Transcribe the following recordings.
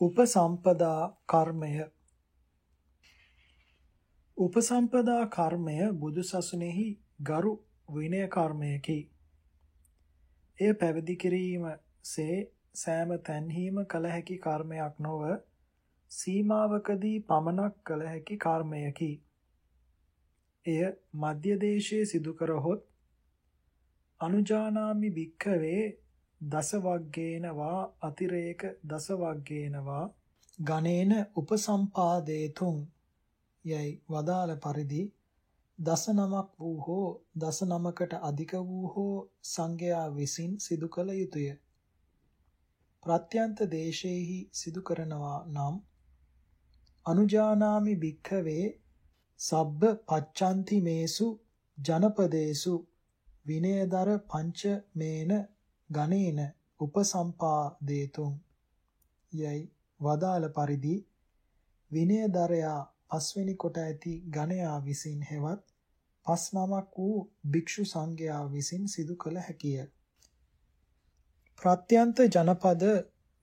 උපසම්පදා කර්මය උපසම්පදා කර්මය බුදුසසුනේහි ගරු විනය කර්මයකි. එය පැවිදි කිරීමසේ සෑම තැන්හිම කළ හැකි කර්මයක් නොව සීමාවකදී පමණක් කළ හැකි කර්මයකි. එය මධ්‍ය දේශයේ සිදු කරහොත් අනුජානාමි භික්ඛවේ දසවග්ගේනවා අතිරේක දසවග්ගේනවා ගණේන උපසම්පාදේතුං යයි වදාළ පරිදි දස නමක් වූ හෝ දස නමකට අධික වූ හෝ සංඝයා විසින් සිදු කළ යුතුය. ප්‍රත්‍යන්ත දේශේහි සිදු කරනවා නම් අනුජානාමි භික්ඛවේ සබ්බ පච්ඡන්ති මේසු ජනපදේසු විනයදර පංච මේන ගණේන උපසම්පාදේතුම් යයි වදාළ පරිදි විනයදරයා පස්වෙනි කොට ඇති ගණයා විසින් හෙවත් පස් නමක් වූ භික්ෂු සංඝයා විසින් සිදු කළ හැකිය. ප්‍රත්‍යන්ත ජනපද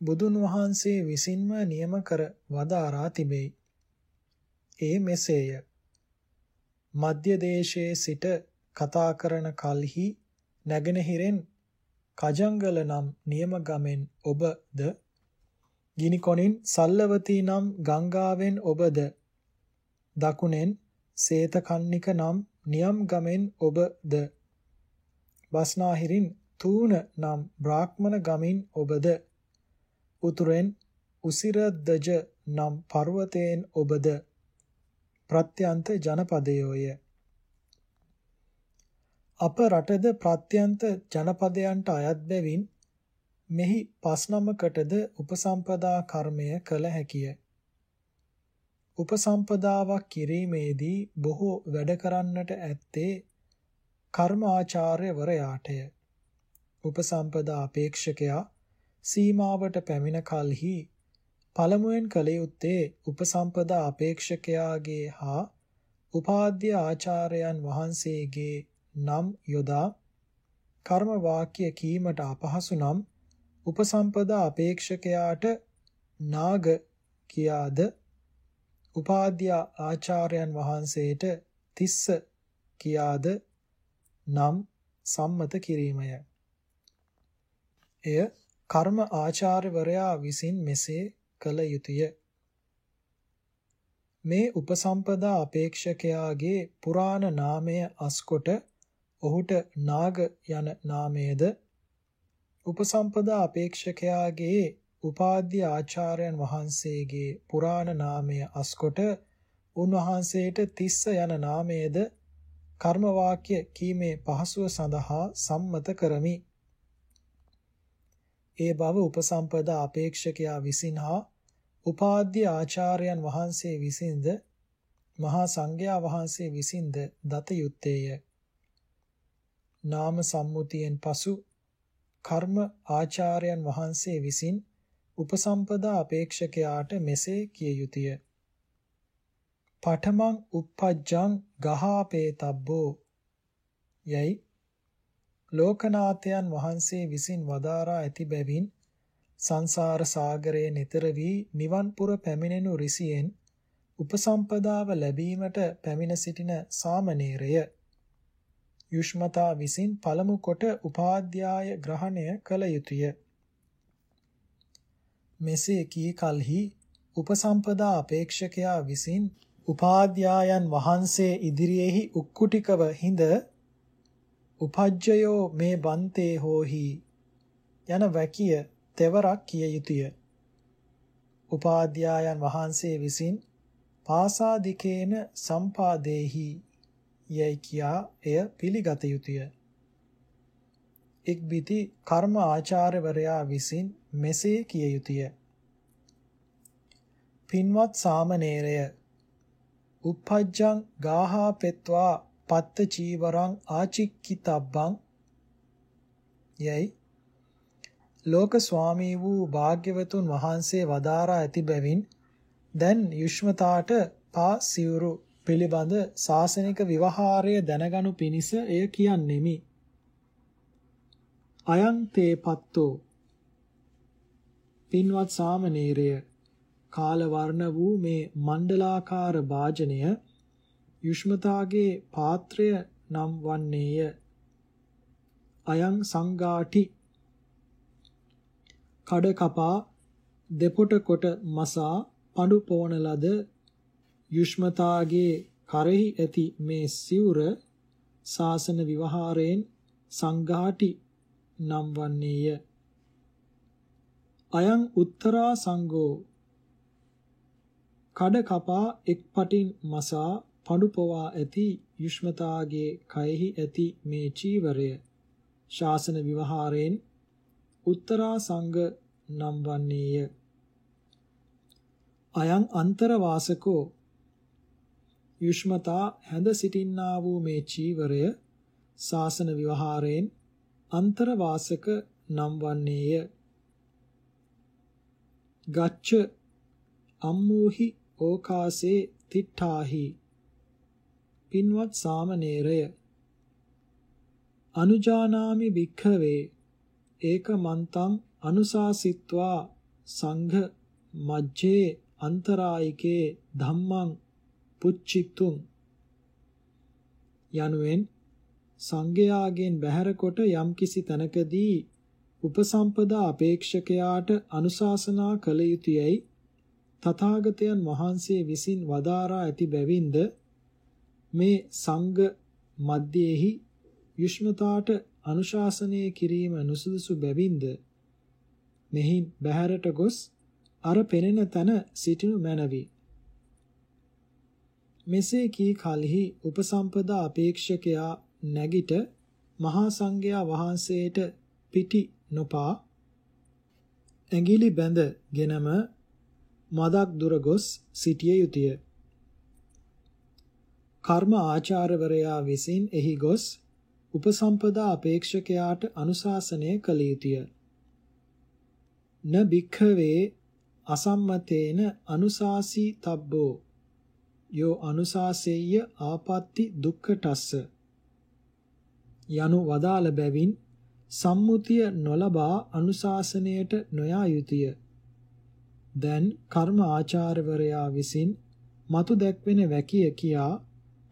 බුදුන් වහන්සේ විසින්ම නියම කර වදාරා තිබේ. ඒ මෙසේය. මධ්‍ය දේශයේ සිට කතා කරන කල්හි නැගෙනහිරෙන් කජංගල නම් නියම ගමෙන් ඔබද ගිනිකොනින් සල්ලවතී නම් ගංගාවෙන් ඔබද දකුණෙන් සේතකන්නික නම් නියම් ගමෙන් ඔබද බස්නාහිරින් තූන නම් බ්‍රාහ්මණ ගමින් ඔබද උතුරෙන් උසිරදජ නම් පර්වතයෙන් ඔබද ප්‍රත්‍යන්ත ජනපදයෝය. අප රටද ප්‍රත්‍යන්ත ජනපදයන්ට අයත් බැවින් මෙහි පස් නමකටද උපසම්පදා කර්මය කළ හැකිය උපසම්පදාවක් කිරීමේදී බොහෝ වැඩ කරන්නට ඇත්තේ කර්ම ආචාර්යවරයාටය. උපසම්පදා අපේක්ෂකයා සීමාවට පැමිණ කලෙහි පළමුවෙන් කළ යුත්තේ උපසම්පදා අපේක්ෂකයාගේ හා උපාධ්‍ය ආචාර්යයන් වහන්සේගේ නම් යොදා කර්ම වාක්‍ය කීමට අපහසු නම් උපසම්පදා අපේක්ෂකයාට නාග කියාද උපාධ්‍ය ආචාර්යයන් වහන්සේට තිස්ස කියාද නම් සම්මත කිරීමය. එය කර්ම ආචාර්යවරයා විසින් මෙසේ කළ යුතුය. මේ උපසම්පදා අපේක්ෂකයාගේ පුරාණ නාමය අස්කොට ඔහුට නාග යන නාමයේද උපසම්පදා අපේක්ෂකයාගේ උපාධ්‍ය ආචාර්යයන් වහන්සේගේ පුරාණ නාමය අස්කොට උන්වහන්සේට තිස්ස යන නාමයේද කර්ම වාක්‍ය කීමේ පහසුව සඳහා සම්මත කරමි. ඒ බව උපසම්පදා අපේක්ෂකයා විසින් හා උපාධ්‍ය ආචාර්යයන් වහන්සේ විසින්ද මහා සංඝයා වහන්සේ විසින්ද දත යුත්තේය. නාම සම්මුතියෙන් පසු කර්ම ආචාර්යයන් වහන්සේ විසින් උපසම්පදා අපේක්ෂකයාට මෙසේ කිය යුතුය. පඨමං uppajjං ගහාපේතබ්බෝ යයි ලෝකනාථයන් වහන්සේ විසින් වදාරා ඇති බැවින් සංසාර සාගරයේ නිතර වී නිවන් පුර පැමිණෙනු රිසියෙන් උපසම්පදාව ලැබීමට පැමිණ සිටින සාමණේරය යුෂ්මතා විසින් පළමු කොට උපාධ්‍යාය ග්‍රහණය කළ යුතුය. මෙසේ කී කලෙහි උපසම්පදා අපේක්ෂකයා විසින් උපාධ්‍යායන් වහන්සේ ඉදිරියේහි උක්කුටිකව හිඳ උපජ්ජයෝ මේ බන්තේ හෝහි යන වැකිය තෙවරක් කිය යුතුය. උපාධ්‍යායන් වහන්සේ විසින් පාසාදිකේන සම්පාදේහි යයි කියා එය පිළිගත යුතුය. ඉක්බිති කර්ම ආචාර්යවරයා විසින් මෙසේ කිය යුතුය. පින්වත් සාමණේරය උප්පජ්ජං ගාහා පෙත්වා පත්ත චීවරං ආචික්කිතබ්බං යයි ලෝක ස්වාමී වූ භාග්‍යවතුන් වහන්සේ වදාරා ඇති බැවින් දැන් යුෂ්මතාට පා සිවුරු පිළිබඳ සාසනික විවහාරය දැනගනු පිණිස එය කියන්නෙමි. අයං තේ පත්තෝ පින්වත් සාමණේරය කාල වර්ණ වූ මේ මණ්ඩලාකාර වාජනය යුෂ්මතාගේ පාත්‍රය නම් වන්නේය. අයං සංඝාටි කඩ කපා දෙපොට කොට මසා පඳු පොවන ලද යුෂ්මතාගේ කරෙහි ඇති මේ සිවුර ශාසන විවහාරයෙන් සංඝාටි නම් වන්නේය. අයං උත්තරා සංඝෝ කඩ කපා එක් පටින් මසා පඳු පොවා ඇති යුෂ්මතාගේ කයෙහි ඇති මේ චීවරය ශාසන විවහාරයෙන් උත්තරා සංඝ නම් වන්නේය. අයං අන්තරවාසකෝ යුෂ්මතා හැඳ සිටින්නා වූ මේ චීවරය ශාසන විවහාරයෙන් අන්තරවාසක නම් වන්නේය. ගච්ඡ අම්මෝහි ඕකාසේ තිට්ඨාහි පින්වත් සාමණේරය අනුජානාමි භික්ඛවේ ඒකමන්තං අනුශාසිත්වා සංඝ මජ්ජේ අන්තරායිකේ ධම්මං පුච්චිතුං යනුවෙන් සංඝයාගෙන් බැහැර කොට යම්කිසි තැනකදී උපසම්පදා අපේක්ෂකයාට අනුශාසනා කළ යුතුයයි තථාගතයන් වහන්සේ විසින් වදාරා ඇති බැවින්ද මේ සංඝ මධ්‍යෙහි යුෂ්මතාට අනුශාසනය කිරීම නුසුදුසු බැවින්ද මෙහි බැහැරට ගොස් අර පෙනෙන තන සිටිනු මැනවි. මෙසේ කී කලෙහි උපසම්පදා අපේක්ෂකයා නැගිට මහා සංඝයා වහන්සේට පිටි නොපා ඇඟිලි බැඳගෙනම මදක් දුර ගොස් සිටිය යුතුය. කර්ම ආචාර්යවරයා විසින් එහි ගොස් උපසම්පදා අපේක්ෂකයාට අනුශාසනය කළ යුතුය. න භික්ඛවේ අසම්මතේන අනුශාසී තබ්බෝ යෝ අනුශාසෙය්‍ය ආපත්‍ති දුක්ඛටස්ස යනු වදාළ බැවින් සම්මුතිය නොලබා අනුශාසනයට නොයා යුතුය. දැන් කර්ම ආචාර්යවරයා විසින් මතු දැක්වෙන වැකිය කියා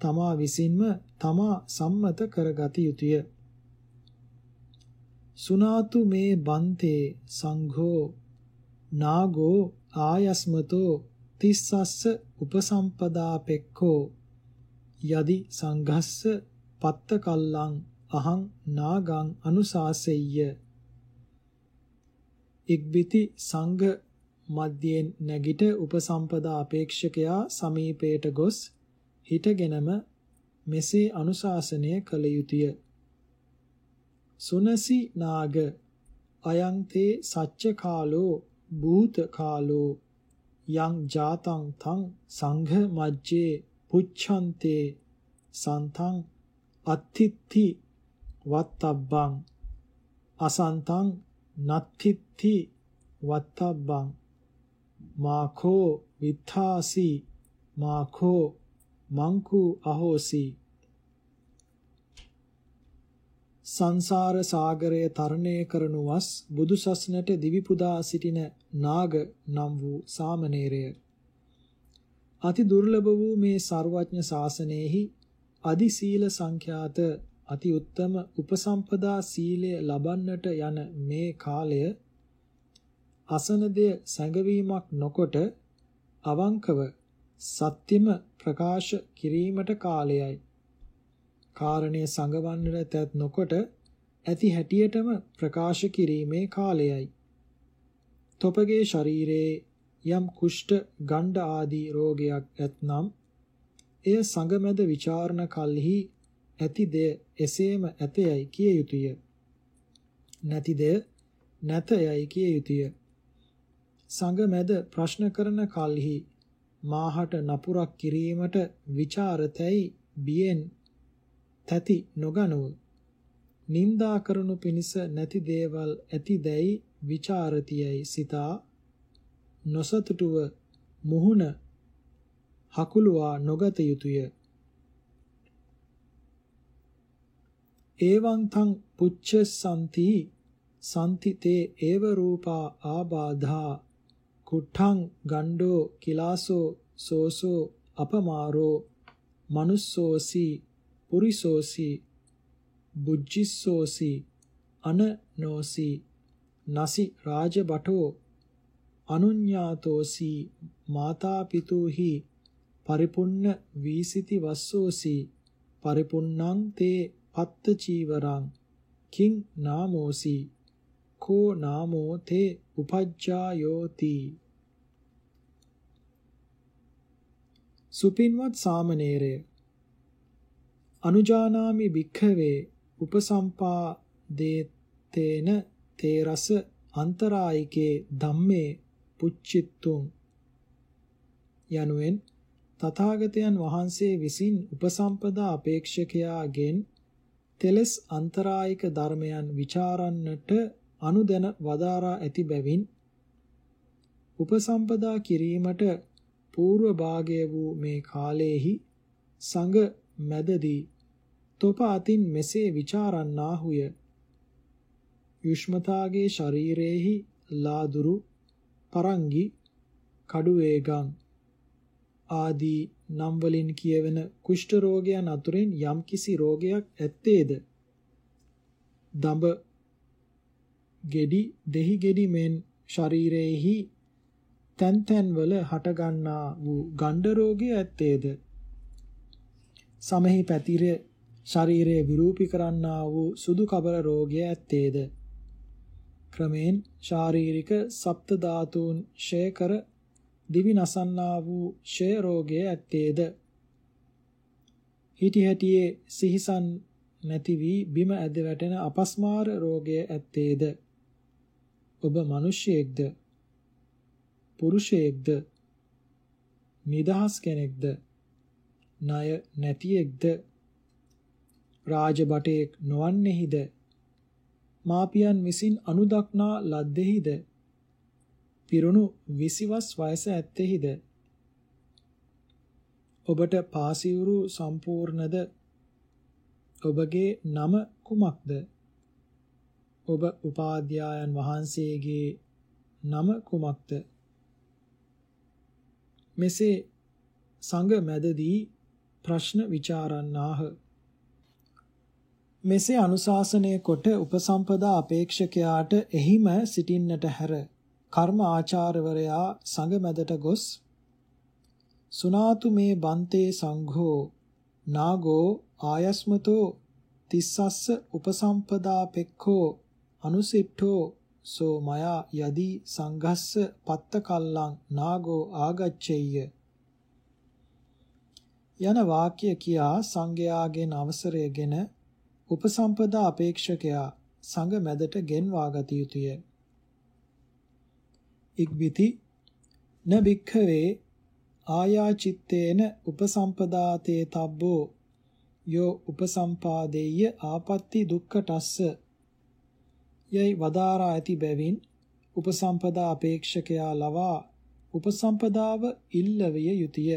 තමා විසින්ම තමා සම්මත කරගත යුතුය. සුනාතු මේ බන්තේ සංඝෝ නාගෝ ආයස්මතෝ තිස්සස්ස උපසම්පදාපෙක්ඛෝ යදි සංඝස්ස පත්ත කල්ලං අහං නාගං අනුසාසෙය්‍ය ඉක්බිති සංඝ මධ්‍යයෙන් නැගිට උපසම්පදා අපේක්ෂකයා සමීපයට ගොස් හිටගෙනම මෙසේ අනුශාසනය කළ යුතුය. සුනසි නාග අයං තේ සච්ච කාලෝ භූත කාලෝ යං ජාතං තං සංඝ මජ්ජේ පුච්ඡන්තේ සන්තං අත්තිත්ති වත්තබ්බං අසන්තං නත්තිත්ති වත්තබ්බං මාඛෝ විත්තාසි මාඛෝ මංකු අහෝසි සංසාර සාගරය තරණය කරනු වස් බුදු සසුනට දිවි පුදා සිටින නාග නම් වූ සාමණේරය අති දුර්ලභ වූ මේ ਸਰවඥ ශාසනයෙහි අදි සීල සංඛ්‍යාත අති උත්තම උපසම්පදා සීලය ලබන්නට යන මේ කාලය අසනදය සැඟවීමක් නොකොට අවංකව සත්‍යම ප්‍රකාශ කිරීමට කාලයයි. කාරණය සංගවන්නට තැත් නොකොට ඇති හැටියටම ප්‍රකාශ කිරීමේ කාලයයි. තොපගේ ශරීරයේ යම් කුෂ්ඨ ගණ්ඩ ආදී රෝගයක් ඇත්නම් එය සංගමද ਵਿਚාරණ කල්හි ඇති දෙය එසේම ඇතයයි කිය යුතුය. නැති දෙය නැතයයි කිය යුතුය. සංගමද ප්‍රශ්න කරන කල්හි මාහට නපුරක් කිරීමට ਵਿਚාරතැයි බියෙන් තැති නොගනුව නින්දා කරනු පිණිස නැති දේවල් ඇතිදැයි ਵਿਚාරතියයි සිතා. නොසතුටුව මුහුණ හකුලුවා නොගත යුතුය. ඒවං තං පුච්චසන්ති සම්තිතේ ඒව රූපා ආබාධා. කුට්ටං ගණ්ඩෝ කිලාසෝ සෝසෝ අපමාරෝ මනුස්සෝසි පුරිසෝසි බුජ්ජිස්සෝසි අනනෝසි නසි රාජබටෝ අනුඤ්ඤාතෝසි මාතා පිතුහි පරිපුන්න වීසිති වස්සෝසි පරිපුන්නං තේ පත්ත චීවරං කිං නාමෝසි කෝ නාමෝ තේ උපජ්ජායෝති. සුපින්වත් සාමණේරය අනුජානාමි භික්ඛවේ උපසම්පා දේතේන තේරස අන්තරායිකේ ධම්මේ පුච්චිත්තුං යනුවෙන් තථාගතයන් වහන්සේ විසින් උපසම්පදා අපේක්ෂකයාගෙන් තෙලස් අන්තරායික ධර්මයන් ਵਿਚාරන්නට අනුදැන වදාරා ඇති බැවින් උපසම්පදා කිරීමට పూర్ව භාගය වූ මේ කාලයේහි සංඝ මැදදී තොප අතින් මෙසේ ਵਿਚාරන්නාහුය යුෂ්මතාගේ ශරීරයේහි ලාදුරු පරංගි කඩුවේගම් ආදී නම් වලින් කියවෙන කුෂ්ඨ රෝගයන් අතුරින් යම්කිසි රෝගයක් ඇත්තේද? දඹ ගෙඩි දෙහි ගෙඩි මෙන් ශරීරයේහි තැන් තැන් වල හටගන්නා වූ ගණ්ඩ රෝගය ඇත්තේද? සමෙහි පැතිර ශරීරයේ විරූපී කරන්නා වූ සුදු කබර රෝගය ඇත්තේද? ක්‍රමෙන් ශාරීරික සප්ත ධාතුන් ෂය කර දිවි නසන්නා වූ ෂය රෝගය ඇත්තේද? හිටි හැටියේ සිහිසන් නැති වී බිම ඇද වැටෙන අපස්මාර රෝගය ඇත්තේද? ඔබ මිනිසෙක්ද පුරුෂයෙක්ද? නිදහස් කෙනෙක්ද? ණය නැතියෙක්ද? රාජබටයෙක් නොවන්නේහිද? මාපියන් විසින් අනුදක්නා ලද්දෙහිද? පිරුණු 20 වස් වයස ඇත්තේහිද? ඔබට පාසිවුරු සම්පූර්ණද? ඔබගේ නම කුමක්ද? ඔබ උපාධ්‍යායන් වහන්සේගේ නම කුමක්ද? මෙසේ සංඝ මැදදී ප්‍රශ්න ਵਿਚාරන්නාහ මෙසේ අනුශාසනය කොට උපසම්පදා අපේක්ෂකයාට එහිම සිටින්නට හැර. කර්ම ආචාර්යවරයා සංඝ මැදට ගොස් සුනාතු මේ බන්තේ සංඝෝ නාගෝ ආයස්මතෝ තිස්සස්ස උපසම්පදා පෙක්ඛෝ අනුසිට්ඨෝ සෝ මයා යදී සංඝස්ස පත්ත කල්ලං නාගෝ ආගච්ඡෙය්‍ය. යන වාක්‍ය කියා සංඝයාගෙන් අවසරයගෙන උපසම්පදා අපේක්ෂකයා සංඝ මැදට ගෙන්වා ගත යුතුය. ඉක්බිති න භික්ඛවේ ආයාචිත්තේන උපසම්පදාතේ තබ්බෝ යෝ උපසම්පාදේය ආපත්‍ති දුක්ඛටස්ස යයි වදාරා ඇති බැවින් උපසම්පදා අපේක්ෂකයා ලවා උපසම්පදාව ඉල්ලවිය යුතුය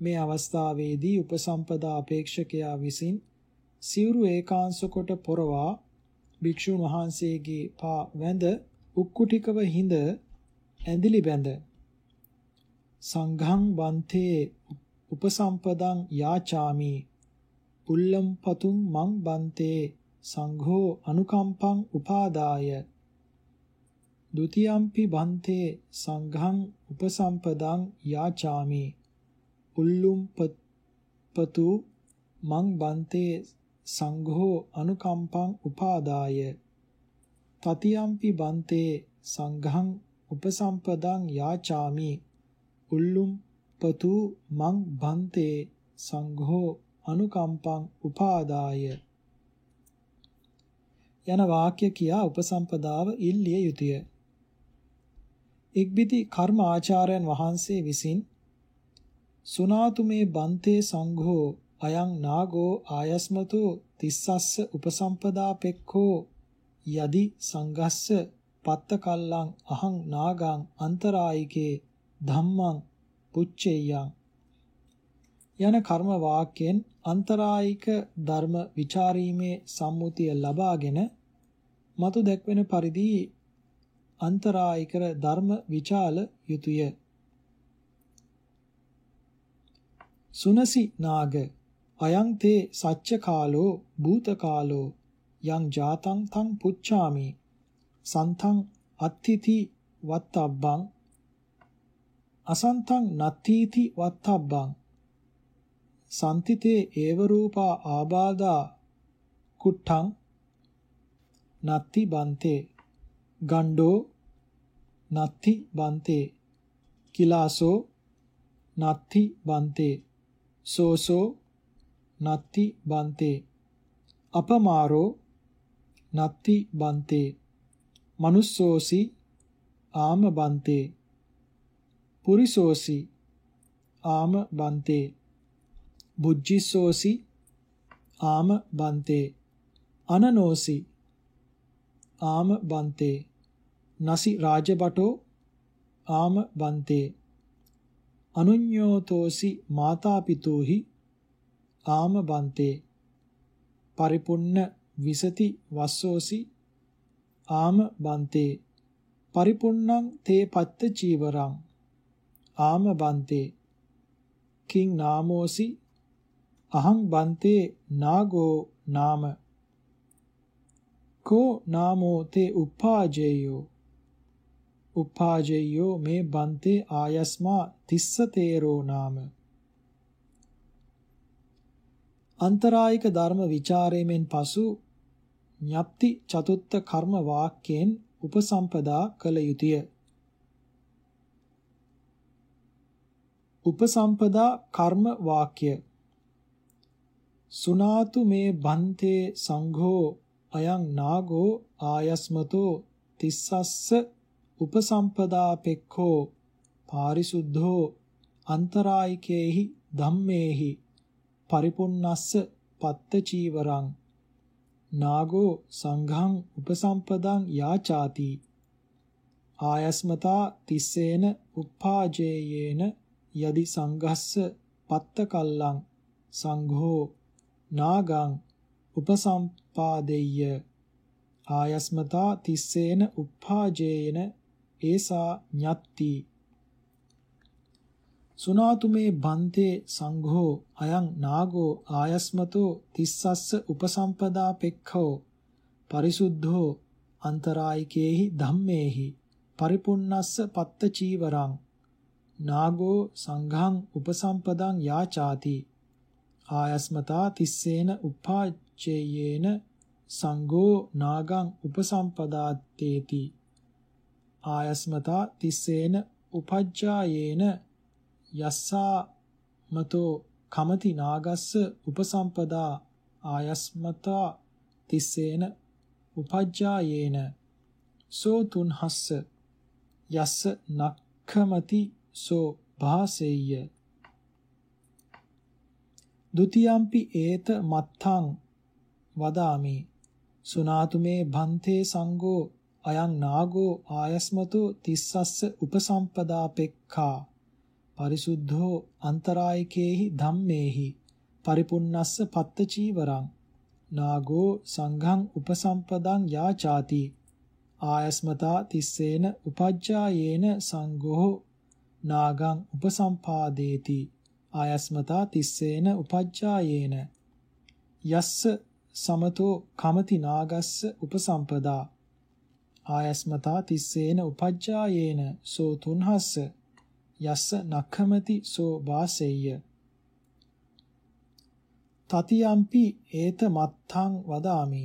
මේ අවස්ථාවේදී උපසම්පදා අපේක්ෂකයා විසින් සිවුරු ඒකාංශ කොට පොරවා භික්ෂුන් වහන්සේගේ පා වැඳ උක්කුටිකව හිඳ ඇඳිලි බැඳ. සංඝං බන්තේ උපසම්පදං යාචාමි. පුල්ලම් පතුම් මං බන්තේ සංඝෝ අනුකම්පං උපාදාය. ဒ ුතියම්පි බන්තේ සංඝං උපසම්පදං යාචාමි. උල්ලුම් පතු මං බන්තේ සංඝෝ අනුකම්පං උපාදාය. තතියම්පි බන්තේ සංඝං උපසම්පදං යාචාමි. උල්ලුම් පතු මං බන්තේ සංඝෝ අනුකම්පං උපාදාය. යන වාක්‍ය කියා උපසම්පදාව ඉල්ලිය යුතුය. ඉක්බිති කර්ම ආචාර්යයන් වහන්සේ විසින් සුනාතු මේ බන්තේ සංඝෝ අයං නාගෝ ආයස්මතෝ තිස්සස්ස උපසම්පදා පෙක්ඛෝ යදි සංඝස්ස පත්ත කල්ලං අහං නාගං අන්තරායිකේ ධම්මං පුච්චෙය්‍යං යන කර්ම වාක්‍යයෙන් අන්තරායික ධර්ම ਵਿਚාරීමේ සම්මුතිය ලබාගෙන මතු දැක්වෙන පරිදි අන්තරායිකර ධර්ම විචාල යුතුය. සුනසි නාග අයං තේ සච්ච කාලෝ භූත කාලෝ යං ජාතං තං පුච්ඡාමි සන්තං අත්තිති වත්තබ්බං අසන්තං නත්ථීති වත්තබ්බං සම්තිතේ ඒව රූපා ආබාධා කුට්ටං නත්ති බන්තේ ගණ්ඩෝ නත්ති බන්තේ කිලාසෝ නත්ති බන්තේ සෝසෝ නත්ති බන්තේ. අපමාරෝ නත්ති බන්තේ. මනුස්සෝසි ආම බන්තේ. පුරිසෝසි ආම බන්තේ. බුද්ධිසෝසි ආම බන්තේ. අනනෝසි ආම බන්තේ. නසි රාජබටෝ ආම බන්තේ. අනුඤ්ඤෝතෝසි මාතාපිතෝහි ආම බන්තේ පරිපුන්න විසති වස්සෝසි ආම බන්තේ පරිපුන්නං තේ පත්ත චීවරං ආම බන්තේ කිං නාමෝසි අහං බන්තේ නාගෝ නාම. කෝ නාමෝ තේ උපාජේයෝ. උපාජේයෝ මේ බන්තේ ආයස්මා තිස්ස තේරෝ නාම. අන්තරායික ධර්ම ਵਿਚාරයෙන් පසු ඤප්ති චතුත්ථ කර්ම වාක්‍යයෙන් උපසම්පදා කළ යුතුය. උපසම්පදා කර්ම වාක්‍ය සුනාතු මේ බන්තේ සංඝෝ අයං නාගෝ ආයස්මතෝ තිස්සස්ස උපසම්පදාපෙක්ඛෝ පාරිසුද්ධෝ අන්තරායිකේහි ධම්මේහි පරිපුන්නස්ස පත්ත චීවරං නාගෝ සංඝං උපසම්පදං යාචාති. ආයස්මතා තිස්සේන උප්පාජේයේන යදි සංඝස්ස පත්ත කල්ලං සංඝෝ නාගං උපසම්පාදෙය්‍ය. ආයස්මතා තිස්සේන උප්පාජේයන ඒසා ඤත්ති. සුනාතුමේ බන්තේ සංඝෝ අයං නාගෝ ආයස්මතෝ තිස්සස්ස උපසම්පදා පෙක්ඛෝ පරිසුද්ධෝ අන්තරායිකේහි ධම්මේහි පරිපුන්නස්ස පත්ත චීවරං නාගෝ සංඝං උපසම්පදං යාචාති ආයස්මතා තිස්සේන උපාච්චේයේන සංඝෝ නාගං උපසම්පදාත්තේති ආයස්මතා තිස්සේන උපජ්ජායේන යස්සා මතෝ කමති නාගස්ස උපසම්පදා ආයස්මතා තිස්සේන උපජ්ජායේන සෝ තුන්හස්ස යස්ස නක්ඛමති සෝ භාසෙය්‍ය ဒ ුතියම්පි ඒත මත්තං වදාමි සුනාතු මේ භන්තේ සංඝෝ අයං නාගෝ ආයස්මතු තිස්සස්ස උපසම්පදා පෙක්ඛා පරිසුද්ධෝ අන්තරායිකේහි ධම්මේහි පරිපුන්නස්ස පත්ත චීවරං නාගෝ සංඝං උපසම්පදං යාචාති ආයස්මතා තිස්සේන උපජ්ජායේන සංඝෝ නාගං උපසම්පාදේති ආයස්මතා තිස්සේන උපජ්ජායේන යස්ස සමතෝ කමති නාගස්ස උපසම්පදා ආයස්මතා තිස්සේන උපජ්ජායේන සෝ තුන්හස්ස යස්ස නක්ඛමති සෝ වාසෙය්‍ය. තතියම්පි ඒත මත්තං වදාමි.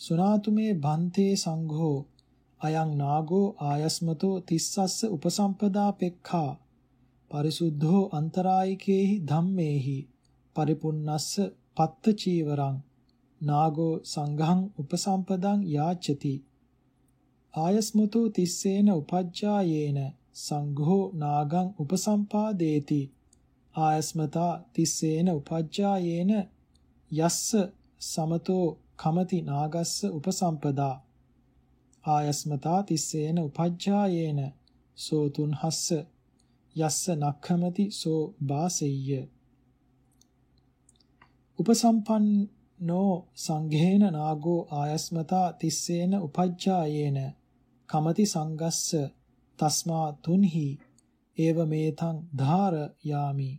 සුනාතුමේ බන්තේ සංඝෝ අයං නාගෝ ආයස්මතෝ තිස්සස්ස උපසම්පදා පෙක්ඛා. පරිසුද්ධෝ අන්තරායිකේහි ධම්මේහි. පරිපුන්නස්ස පත්ත චීවරං. නාගෝ සංඝං උපසම්පදං යාචති. ආයස්මතු තිස්සේන උපජ්ජායේන. සංඝෝ නාගං උපසම්පාදේති. ආයස්මතා තිස්සේන උපජ්ජායේන යස්ස සමතෝ කමති නාගස්ස උපසම්පදා. ආයස්මතා තිස්සේන උපජ්ජායේන සෝතුන් හස්ස යස්ස නක්ඛමති සෝ වාසෙය්‍ය උපසම්පන්නෝ සංඝේන නාගෝ ආයස්මතා තිස්සේන උපජ්ජායේන කමති සංගස්ස තස්මා තුන්හි ඒව මේතං ධාර යාමි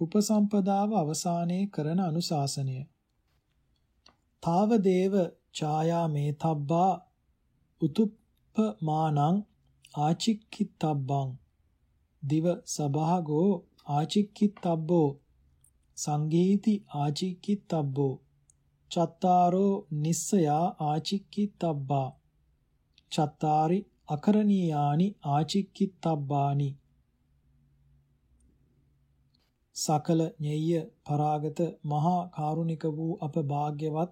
උපසම්පදාව අවසානයේ කරන අනුශාසනය තාව දේව ඡායා මේතබ්බා උතුප්පමානං ආචික්කිතබ්බං දිව සභාගෝ ආචික්කිතබ්බෝ සංගීති ආචික්කිතබ්බෝ චත්තාරෝ නිස්සයා ආචික්කිතබ්බා චත්තාරි අකරණීයානි ආචික්කිතබ්බානි සකල ඤෙය්‍ය පරාගත මහා කාරුණික වූ අප භාග්‍යවත්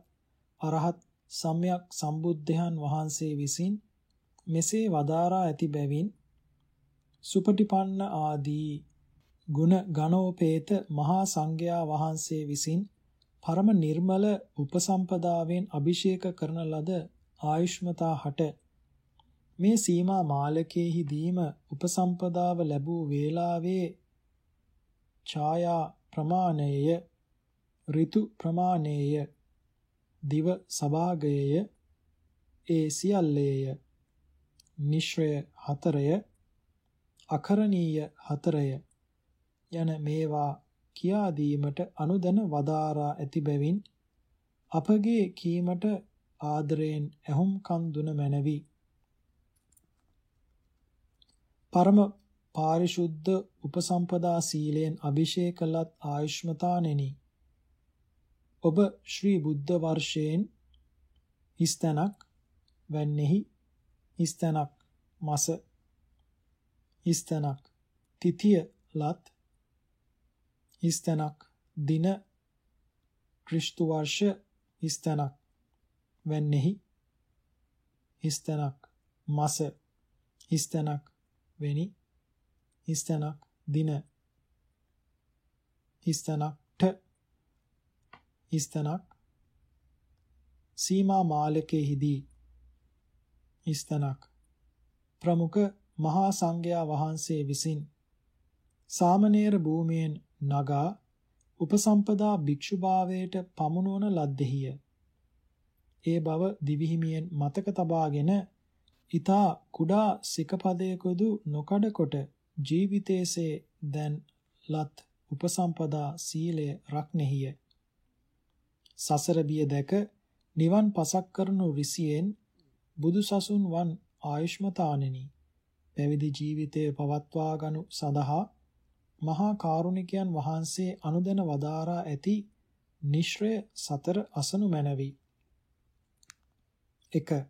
අරහත් සම්්‍යක් සම්බුද්ධයන් වහන්සේ විසින් මෙසේ වදාරා ඇති බැවින් සුපටිපන්න ආදී ගුණ ගණෝපේත මහා සංඝයා වහන්සේ විසින් පරම නිර්මල උපසම්පදාවෙන් අභිෂේක කරන ලද ආයුෂ්මතා හට මේ සීමා මාලකයේහි දීම උපසම්පදාව ලැබූ වේලාවේ ඡායා ප්‍රමාණයය ඍතු ප්‍රමාණයය දිව සභාගයය ඒ සියල්ලේය. නිශ්‍රය හතරය අකරණීය හතරය යන මේවා කියා දීමට අනුදැන වදාරා ඇති බැවින් අපගේ කීමට ආදරයෙන් ඇහුම් කන් දුන මැනවි. පරම පාරිශුද්ධ උපසම්පදා සීලයෙන් අභිෂේකලත් ආයුෂ්මතානෙනි. ඔබ ශ්‍රී බුද්ධ වර්ෂයෙන් හිස්තනක් වැන්නේහි හිස්තනක් මාස හිස්තනක් තිතිය ලත් හිස්තනක් දින ක්‍රිස්තු වර්ෂ හිස්තනක් වැන්නේහි හිස්තනක් මාස හිස්තනක් වෙනි. හිස්තනක් දින. හිස්තනක්ට හිස්තනක් සීමා මාලකයේදී හිස්තනක් ප්‍රමුඛ මහා සංඝයා වහන්සේ විසින් සාමණේර භූමියෙන් නගා උපසම්පදා භික්ෂුභාවයට පමුණුවන ලද්දෙහිය. ඒ බව දිවිහිමියෙන් මතක තබාගෙන ඊතා කුඩා සිකපදයකදු නොකඩ කොට ජීවිතයේසේ දැන් ලත් උපසම්පදා සීලය රක්නෙහිය. සසර බිය දැක නිවන් පසක් කරනු රිසියෙන් බුදුසසුන් වන් ආයුෂ්මතානෙනි පැවිදි ජීවිතය පවත්වා ගනු සඳහා මහා කාරුණිකයන් වහන්සේ අනුදැන වදාරා ඇති නිශ්‍රය සතර අසනු මැනවි 1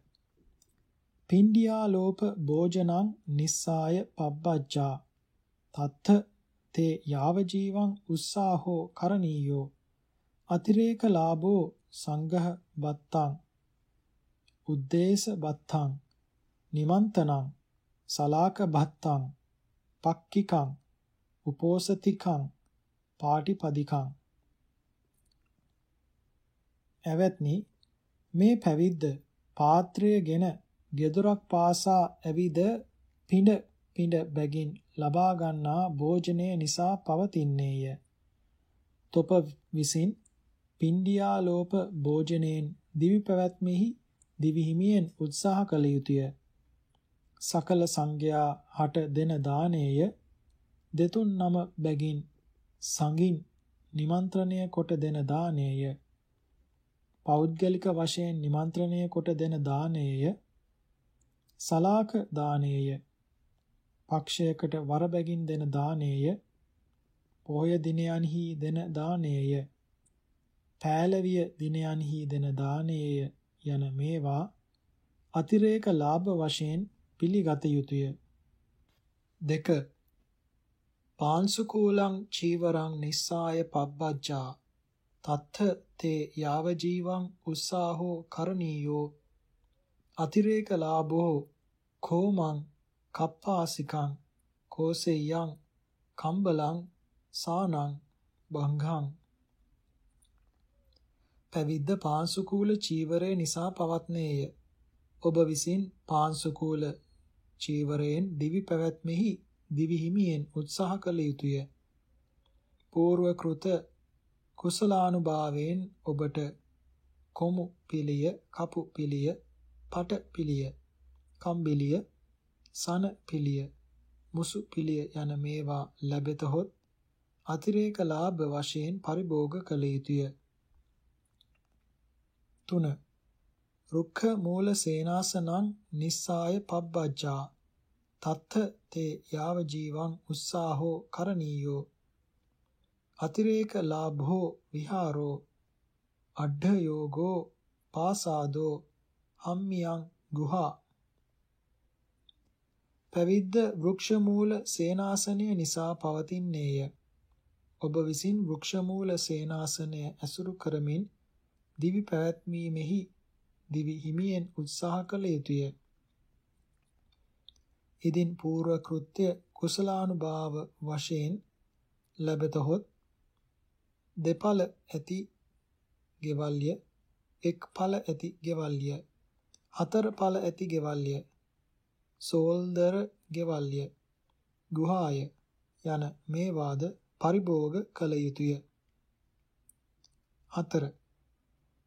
පින්ඩියාලෝප භෝජනං නිස්සාය පබ්බජ්ජා. තත්ත තේ යාව ජීවං උස්සාහෝ කරණීයෝ. අතිරේක ලාභෝ සංඝහ බත්තං. උද්දේශ බත්තං. නිමන්තනං. සලාක බත්තං පක්කිකං. උපෝසතිකං. පාටිපදිකං. එවත්නි මේ පැවිද්ද පාත්‍රයගෙන ගෙදරක් පාසා ඇවිද පිඬ පිඬ බැගින් ලබා ගන්නා භෝජනය නිසා පවතින්නේය. තොප විසින් පින්ඩියාලෝප භෝජනයෙන් දිවි පැවැත්මෙහි දිවි හිමියෙන් උත්සාහ කළ යුතුය. සකල සංඝයා හට දෙන දාණයය දෙතුන් නම බැගින් සංගින් නිමන්ත්‍රණය කොට දෙන දාණයය පෞද්ගලික වශයෙන් නිමන්ත්‍රණය කොට දෙන දාණයය සලාක දානේය පක්ෂයකට වර බැගින් දෙන දානේය පොහොය දිනයන්හි දෙන දානේය පෑලවිය දිනයන්හි දෙන දානේය යන මේවා අතිරේක ලාභ වශයෙන් පිළිගත යුතුය. දෙක. පාංසුකූලං චීවරං නිස්සාය පබ්බජ්ජා. තත්ථ තේ යාව ජීවං උස්සාහෝ කරණීයෝ. අතිරේක ලාභෝ කෝමං කප්පාසිකං කෝසෙයං කම්බලං සානං බංඝං. පැවිද්ද පාංසුකූල චීවරය නිසා පවත්නේය. ඔබ විසින් පාංසුකූල චීවරයෙන් දිවි පැවැත්මෙහි දිවි හිමියෙන් උත්සාහ කළ යුතුය. පූර්ව කෘත කුසලානුභාවයෙන් ඔබට කොමු පිළිය, කපු පිළිය, පට පිළිය, කම්බිලිය, සන පිළිය, මුසු පිළිය යන මේවා ලැබෙතහොත් අතිරේක ලාභ වශයෙන් පරිභෝග කළ යුතුය. 3. රුක්ඛ මූල සේනාසනං නිස්සාය පබ්බජ්ජා තත්ත තේ යාව ජීවං උස්සාහෝ කරණීයෝ අතිරේක ලාභෝ විහාරෝ අඩ්ඩ යෝගෝ පාසාදෝ හම්මියං ගුහා. පැවිද්ද වෘක්ෂ මූල සේනාසනය නිසා පවතින්නේය. ඔබ විසින් වෘක්ෂ මූල සේනාසනය ඇසුරු කරමින් දිවි පැවැත්මීමෙහි දිවි හිමියෙන් උත්සාහ කළ යුතුය. ඉදින් පූර්ව කෘත්‍ය කුසලානුභාව වශයෙන් ලැබතහොත් දෙඵල ඇති ගෙවල්ය එක් ඵල ඇති ගෙවල්ය. හතර ඵල ඇති ගෙවල්ය. සෝල්දර ගෙවල්ය. ගුහාය යන මේ වාද පරිභෝග කළ යුතුය. 4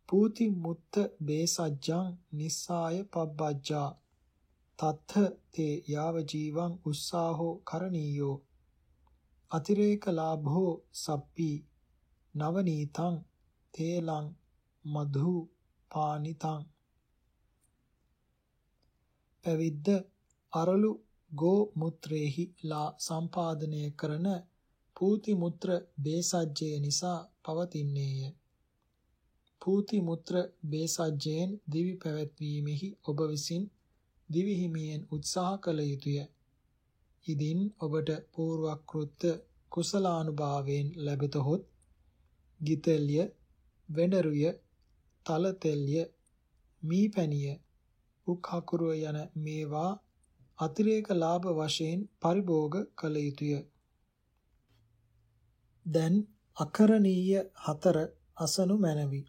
පූති මුත්ත බේසජ්ජං නිස්සාය පබ්බජ්ජා. තත්ථ තේ යාව ජීවං උස්සාහෝ කරණීයෝ. අතිරේක ලාභෝ සප්පි නවනීතං තේලං මධු පානිතං. පැවිද්ද අරලු ගෝ මුත්‍රේහි ලා සම්පාදනය කරන පූති මුත්‍ර බේසජ්ජය නිසා පවතින්නේය පූති මුත්‍ර බේසජ්ජයෙන් දිවි පැවැත්වීමෙහි ඔබ විසින් දිවි හිමියෙන් උත්සාහ කළ යුතුය. ඉදින් ඔබට පූර්වක්‍ෘත්‍ය කුසලානුභාවයෙන් ලැබෙතහොත් ගිතෙල්ය, වෙඬරුය, තලතෙල්ය, මීපැණිය, උක්හකුරුව යන මේවා අතිරේක ලාභ වශයෙන් පරිභෝග කළ යුතුය. දැන් අකරණීය හතර අසනු මැනවි.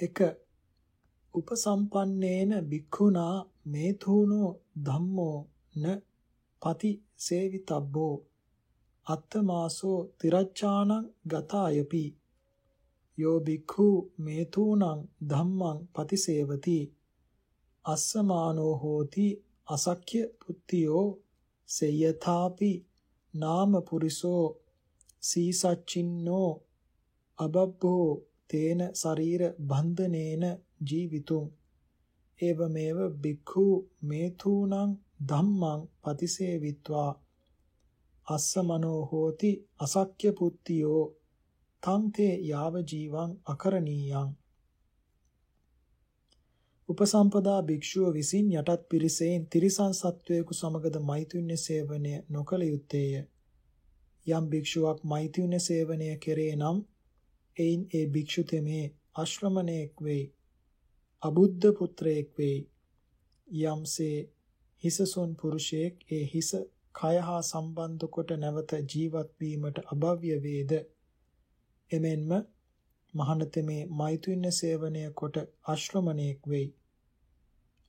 1 උපසම්පන්නේන භික්ඛුනා මේතුනෝ ධම්මෝ න පති සේවිතබ්බෝ අත්තමාසෝ තිරච්ඡානං ගතායපි යෝ භික්ඛු මේතුනං ධම්මං පතිසේවති. අස්සමානෝ හෝති අසක්්‍ය පුත්තියෝ සේයථාපි නාම පුරිසෝ සීසච්චින්නෝ අබබ්බෝ තේන ශරීර බන්ධනේන ජීවිතුම්. ඒවමේව බික්ඛු මේතුනං ධම්මං පතිසේවිත්වා. අස්සමනෝ හෝති අසක්්‍ය පුත්තියෝ තං තේ යාව ජීවං අකරණීයං උපසම්පදා භික්ෂුව විසින් යටත් පිරිසෙන් තිරිසන් සත්වයෙකු සමගද මෛතුන්‍ය සේවනය නොකළ යුත්තේය යම් භික්ෂුවක් මෛතුන්‍ය සේවනය කෙරේ නම් එයින් ඒ භික්ෂු තෙමේ අශ්‍රමණයෙක් වෙයි. අබුද්ධ පුත්‍රයෙක් වෙයි. යම්සේ හිසසොන් පුරුෂයෙක් ඒ හිස කය හා සම්බන්ධ කොට නැවත ජීවත් වීමට අභව්‍ය වේද. එමෙන්ම මහණතෙමේ මෛතුන්‍ය සේවනය කොට අශ්‍රමණයෙක් වෙයි.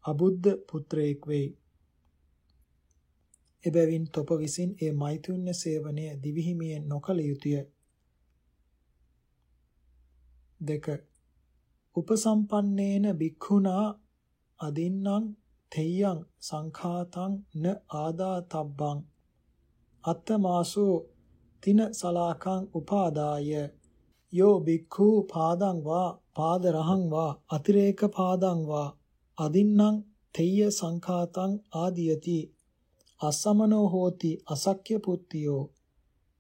අබුද්ධ පුත්‍රයෙක් වෙයි. එබැවින් තොප විසින් ඒ මෛතුන්‍ය සේවනය දිවිහිමියෙන් නොකළ යුතුය. දෙක උපසම්පන්නේන භික්ඛුනා අදින්නම් තෙය්‍යං සංඛාතං න ආදාතබ්බං අත්තමාසෝ තින සලාකං උපාදාය යෝ භික්ඛු පාදං වා පාදරහං වා අතිරේක පාදං වා අදින්නම් තෙය්‍ය සංඛාතං ආදියති. අසමනෝ හෝති අසක්්‍ය පුත්තියෝ.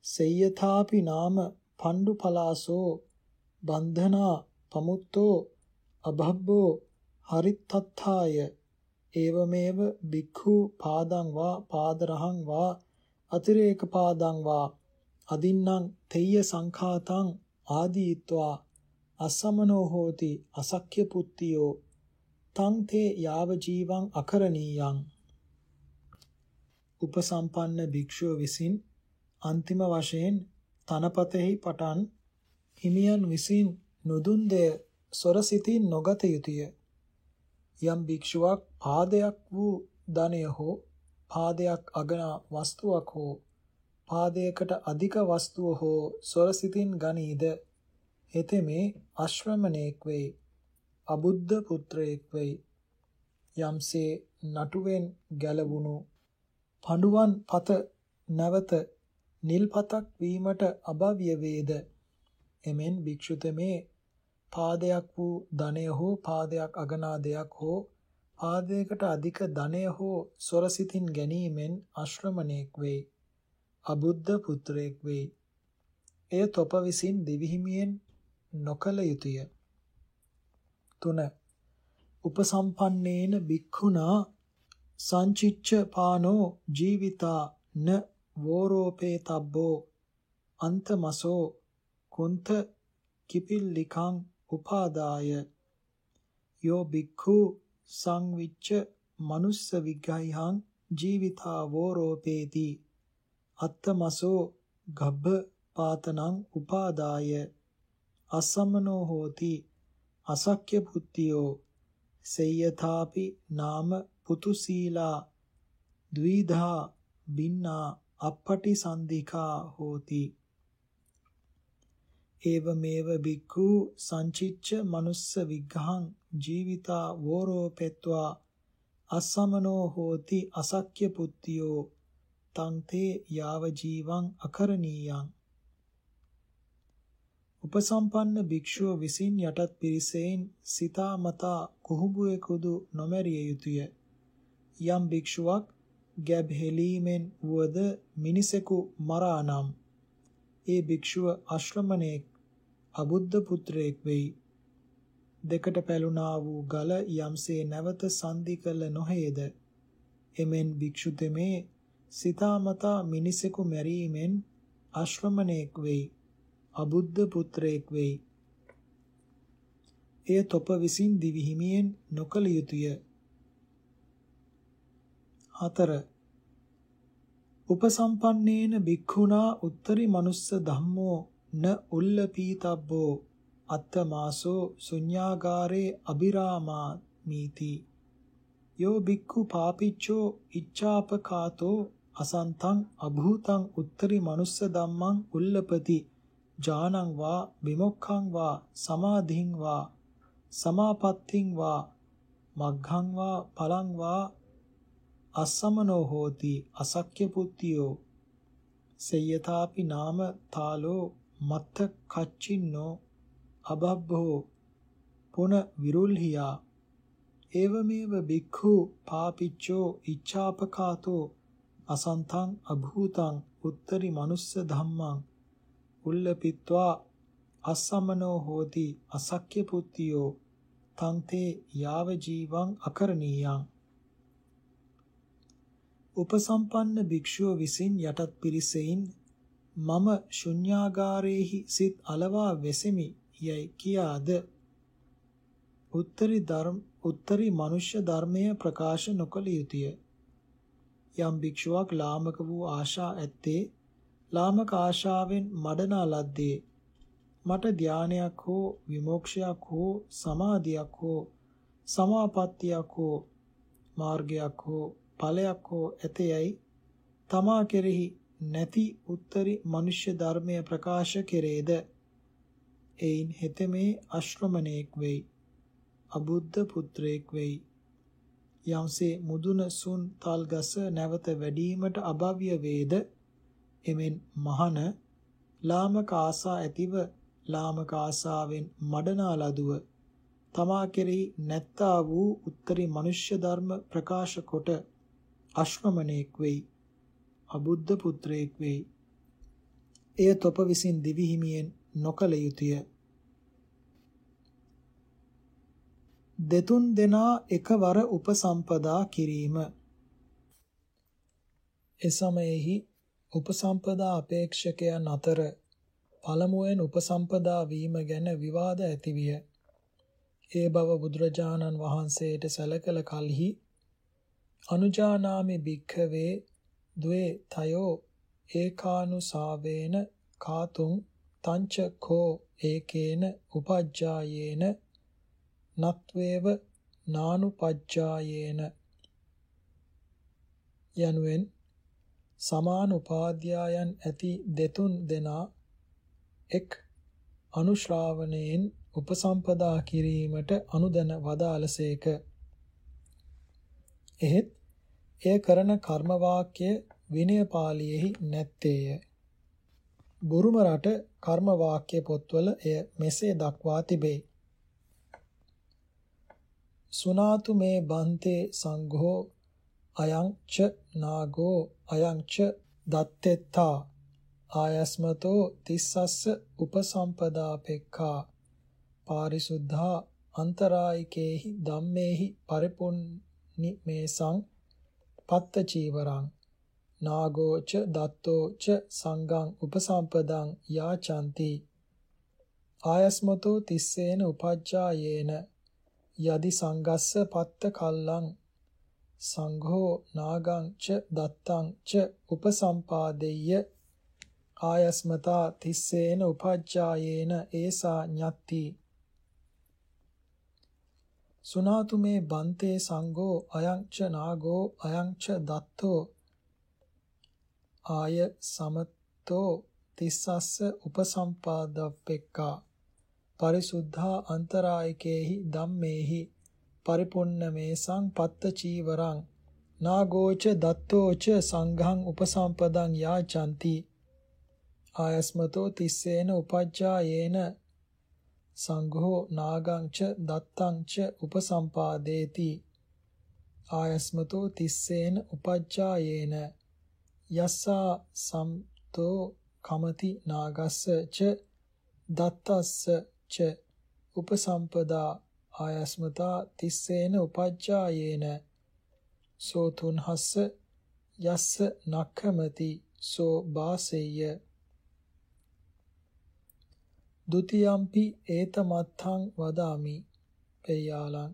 සෙය්‍යථාපි නාම පණ්ඩු පලාසෝ. බන්ධනා පමුත්තෝ. අභබ්බෝ හරිත්තත්ථාය. ඒවමේව බික්ඛු පාදං වා පාදරහං වා අතිරේක පාදං වා අදින්නම් තෙය්‍ය සංඛාතං ආදීත්වා අසමනෝ හෝති අසක්්‍ය පුත්තියෝ තං තේ යාව ජීවං අකරණීයං උපසම්පන්න භික්ෂුව විසින් අන්තිම වශයෙන් තනපතෙහි පටන් හිමියන් විසින් නුදුන් දෙය සොරසිතින් නොගත යුතුය. යම් භික්ෂුවක් පාදයක් වූ ධනය හෝ පාදයක් අගනා වස්තුවක් හෝ පාදයකට අධික වස්තුව හෝ සොරසිතින් ගනීද එතෙමේ අශ්‍රමණේක් වෙයි. අබුද්ධ පුත්‍රයෙක් වෙයි. යම්සේ නටුවෙන් ගැලවුණු පඬුවන් පත නැවත නිල්පතක් වීමට අභව්‍ය වේද එමෙන් භික්ෂුතමේ පාදයක් වූ ධනය හෝ පාදයක් අගනා දෙයක් හෝ පාදයකට අධික ධනය හෝ සොරසිතින් ගැනීමෙන් අශ්‍රමණේක් වෙයි අබුද්ධ පුත්‍රයෙක් වෙයි. එය තොප විසින් දිවිහිමියෙන් නොකල යුතුය. 3 උපසම්පන්නේන භික්ඛුනා සංචිච්ඡ පානෝ ජීවිතා න වෝරෝපේ තබ්බෝ අන්තමසෝ කුන්ත කිපිල්ලිකං උපාදාය. යෝ භික්ඛු සංවිච්ඡ මනුස්ස විග්ගහං ජීවිතා වෝරෝපේති. අත්තමසෝ ගබ්බ පාතනං උපාදාය අසම්මනෝ හෝති අසක්්‍ය පුත්තියෝ සේයථාපි නාම පුතුසීලා ද්විධා බින්නා අපපටි සන්ධිකා හෝති. ඒවමේව බික්ඛු සංචිච්ච මනුස්ස විග්ඝං ජීවිතා වෝරෝපෙත්වා අසමනෝ හෝති අසක්්‍ය පුත්තියෝ තං තේ යාව ජීවං අකරණීයං උපසම්පන්න භික්ෂුව විසින් යටත් පිරිසෙන් සිතාමතා කුහුඹුවෙකුදු නොමැරිය යුතුය. යම් භික්ෂුවක් ගැබ් හෙලීමෙන් වුවද මිනිසෙකු මරා නම් ඒ භික්ෂුව අශ්‍රමණේක් අබුද්ධ පුත්‍රයෙක් වෙයි. දෙකට පැලුනා වූ ගල යම්සේ නැවත සංදි කළ නොහේද එමෙන් භික්ෂු තෙමේ සිතාමතා මිනිසෙකු මැරීමෙන් අශ්‍රමණේක් වෙයි. අබුද්ධ පුත්‍රයෙක් වෙයි. එය තොප විසින් දිවිහිමියෙන් නොකල යුතුය. 4. උපසම්පන්නේන භික්ඛුනා උත්තරී මනුස්ස ධම්මෝ න උල්ලපීතබ්බෝ අත්තමාසෝ ශුඤ්ඤාගාරේ අබිරාමා මීති යෝ භික්ඛු පාපිච්චෝ ඉච්ඡාපකාතෝ අසන්තං අභූතං උත්තරී මනුස්ස ධම්මං උල්ලපති. ඥානං වා විමුක්ඛං වා සමාධින් වා සමාපත්තිං වා මග්ගං වා පලං වා අස්සමනෝ හෝති අසක්්‍ය පුත්තියෝ. සේයතාපි නාම තාලෝ මත්ත කච්චින්නෝ අබබ්බෝ පුන විරුල්හියා. ඒවමේව බික්ඛු පාපිච්චෝ ඉච්ඡාපකාතෝ අසන්තං අභූතං උත්තරි මනුස්ස ධම්මං උල්ලපිත්වා අස්සමනෝ හෝති අසක්්‍ය පුත්තියෝ තන්තේ යාව ජීවං අකරණීයං. උපසම්පන්න භික්ෂුව විසින් යටත් පිරිසෙයින් මම ශුන්‍යාගාරේහි සිත් අලවා වෙසෙමි යයි කියාද? උත්තරී ධර්ම උත්තරී මනුෂ්‍ය ධර්මය ප්‍රකාශ නොකළ යුතුය. යම් භික්ෂුවක් ලාමක වූ ආශා ඇත්තේ ලාමක ආශාවෙන් මඩනා ලද්දේ මට ධානයක් හෝ විමෝක්ෂයක් හෝ සමාධියක් හෝ සමාපත්තියක් හෝ මාර්ගයක් හෝ ඵලයක් හෝ ඇතයයි තමා කෙරෙහි නැති උත්තරී මනුෂ්‍ය ධර්මය ප්‍රකාශ කෙරේද? එයින් හෙතෙමේ අශ්‍රමණේක් වෙයි අබුද්ධ පුත්‍රයෙක් වෙයි යම්සේ මුදුන සුන් තල් ගස නැවත වැඩිවීමට අභව්‍ය වේද? එමෙන් මහන ලාමක ආසා ඇතිව ලාමක ආසාවෙන් මඩනා ලදුව තමා කෙරෙහි නැත්තා වූ උත්තරී මනුෂ්‍ය ධර්ම ප්‍රකාශ කොට අශ්‍රමණේක් වෙයි අබුද්ධ පුත්‍රයෙක් වෙයි. එය තොප විසින් දිවි හිමියෙන් නොකල යුතුය. දෙතුන් දෙනා එකවර උපසම්පදා කිරීම එසමයෙහි උපසම්පදා අපේක්ෂකයන් අතර පළමුවෙන් උපසම්පදා වීම ගැන විවාද ඇතිවිය. ඒ බව බුදුරජාණන් වහන්සේට සැලකල කලෙහි අනුජානාමි භික්ඛවේ ද්වේ තයෝ ඒකානුසාවේන කාතුං තංච කෝ ඒකේන උපජ්ජායේන නත්වේව නානුපජ්ජායේන යනුවෙන් සමාන උපාධ්‍යායන් ඇති දෙතුන් දෙනා එක් අනුශ්‍රාවණයෙන් උපසම්පදා කිරීමට අනුදැන වදාළසේක. එහෙත් එය කරන කර්ම වාක්‍ය විනය පාළියේහි නැත්තේය. බුරුම රට කර්ම වාක්‍ය පොත්වල එය මෙසේ දක්වා තිබේ. සුනාතු මේ බන්තේ සංඝෝ අයං ච නාගෝ අයං ච දත්තෙත්තා. ආයස්මතෝ තිස්සස්ස උපසම්පදාපෙක්ඛා. පාරිසුද්ධා අන්තරායිකේහි ධම්මේහි පරිපුන්නිමේසං පත්ත චීවරං නාගෝච දත්තෝච සංගං උපසම්පදං යාචන්ති. ආයස්මතෝ තිස්සේන උපජ්ජායේන යදි සංගස්ස පත්ත කල්ලං සංඝෝ නාගං ච දත්තං ච උපසම්පාදෙය්‍ය ආයස්මතා තිස්සේන උපජ්ජායේන ඒසා ඤත්ති. සුනාතු මේ බන්තේ සංඝෝ අයං ච නාගෝ අයං ච දත්තෝ ආය සමතෝ තිස්සස්ස උපසම්පාදප්පෙක්කා. පරිසුද්ධා අන්තරායිකේහි ධම්මේහි පරිපුන්නමේ සංපත්ත චීවරං නාගෝච දත්තෝච සංඝං උපසම්පදං යාචන්ති ආයස්මතෝ තිස්සේන උපජ්ජායේන සංඝෝ නාගං ච දත්තං ච උපසම්පාදේති ආයස්මතෝ තිස්සේන උපජ්ජායේන යස්සා සම්තෝ කමති නාගස්ස ච දත්තස්ස ච උපසම්පදා ආයස්මතා තිස්සේන උපජ්ජායේන සෝ තුන්හස්ස යස්ස නක්ඛමති සෝ බාසෙය්‍ය ဒ ුතියම්පි ඒතමත්ථං වදාමි පෙය්‍යාලං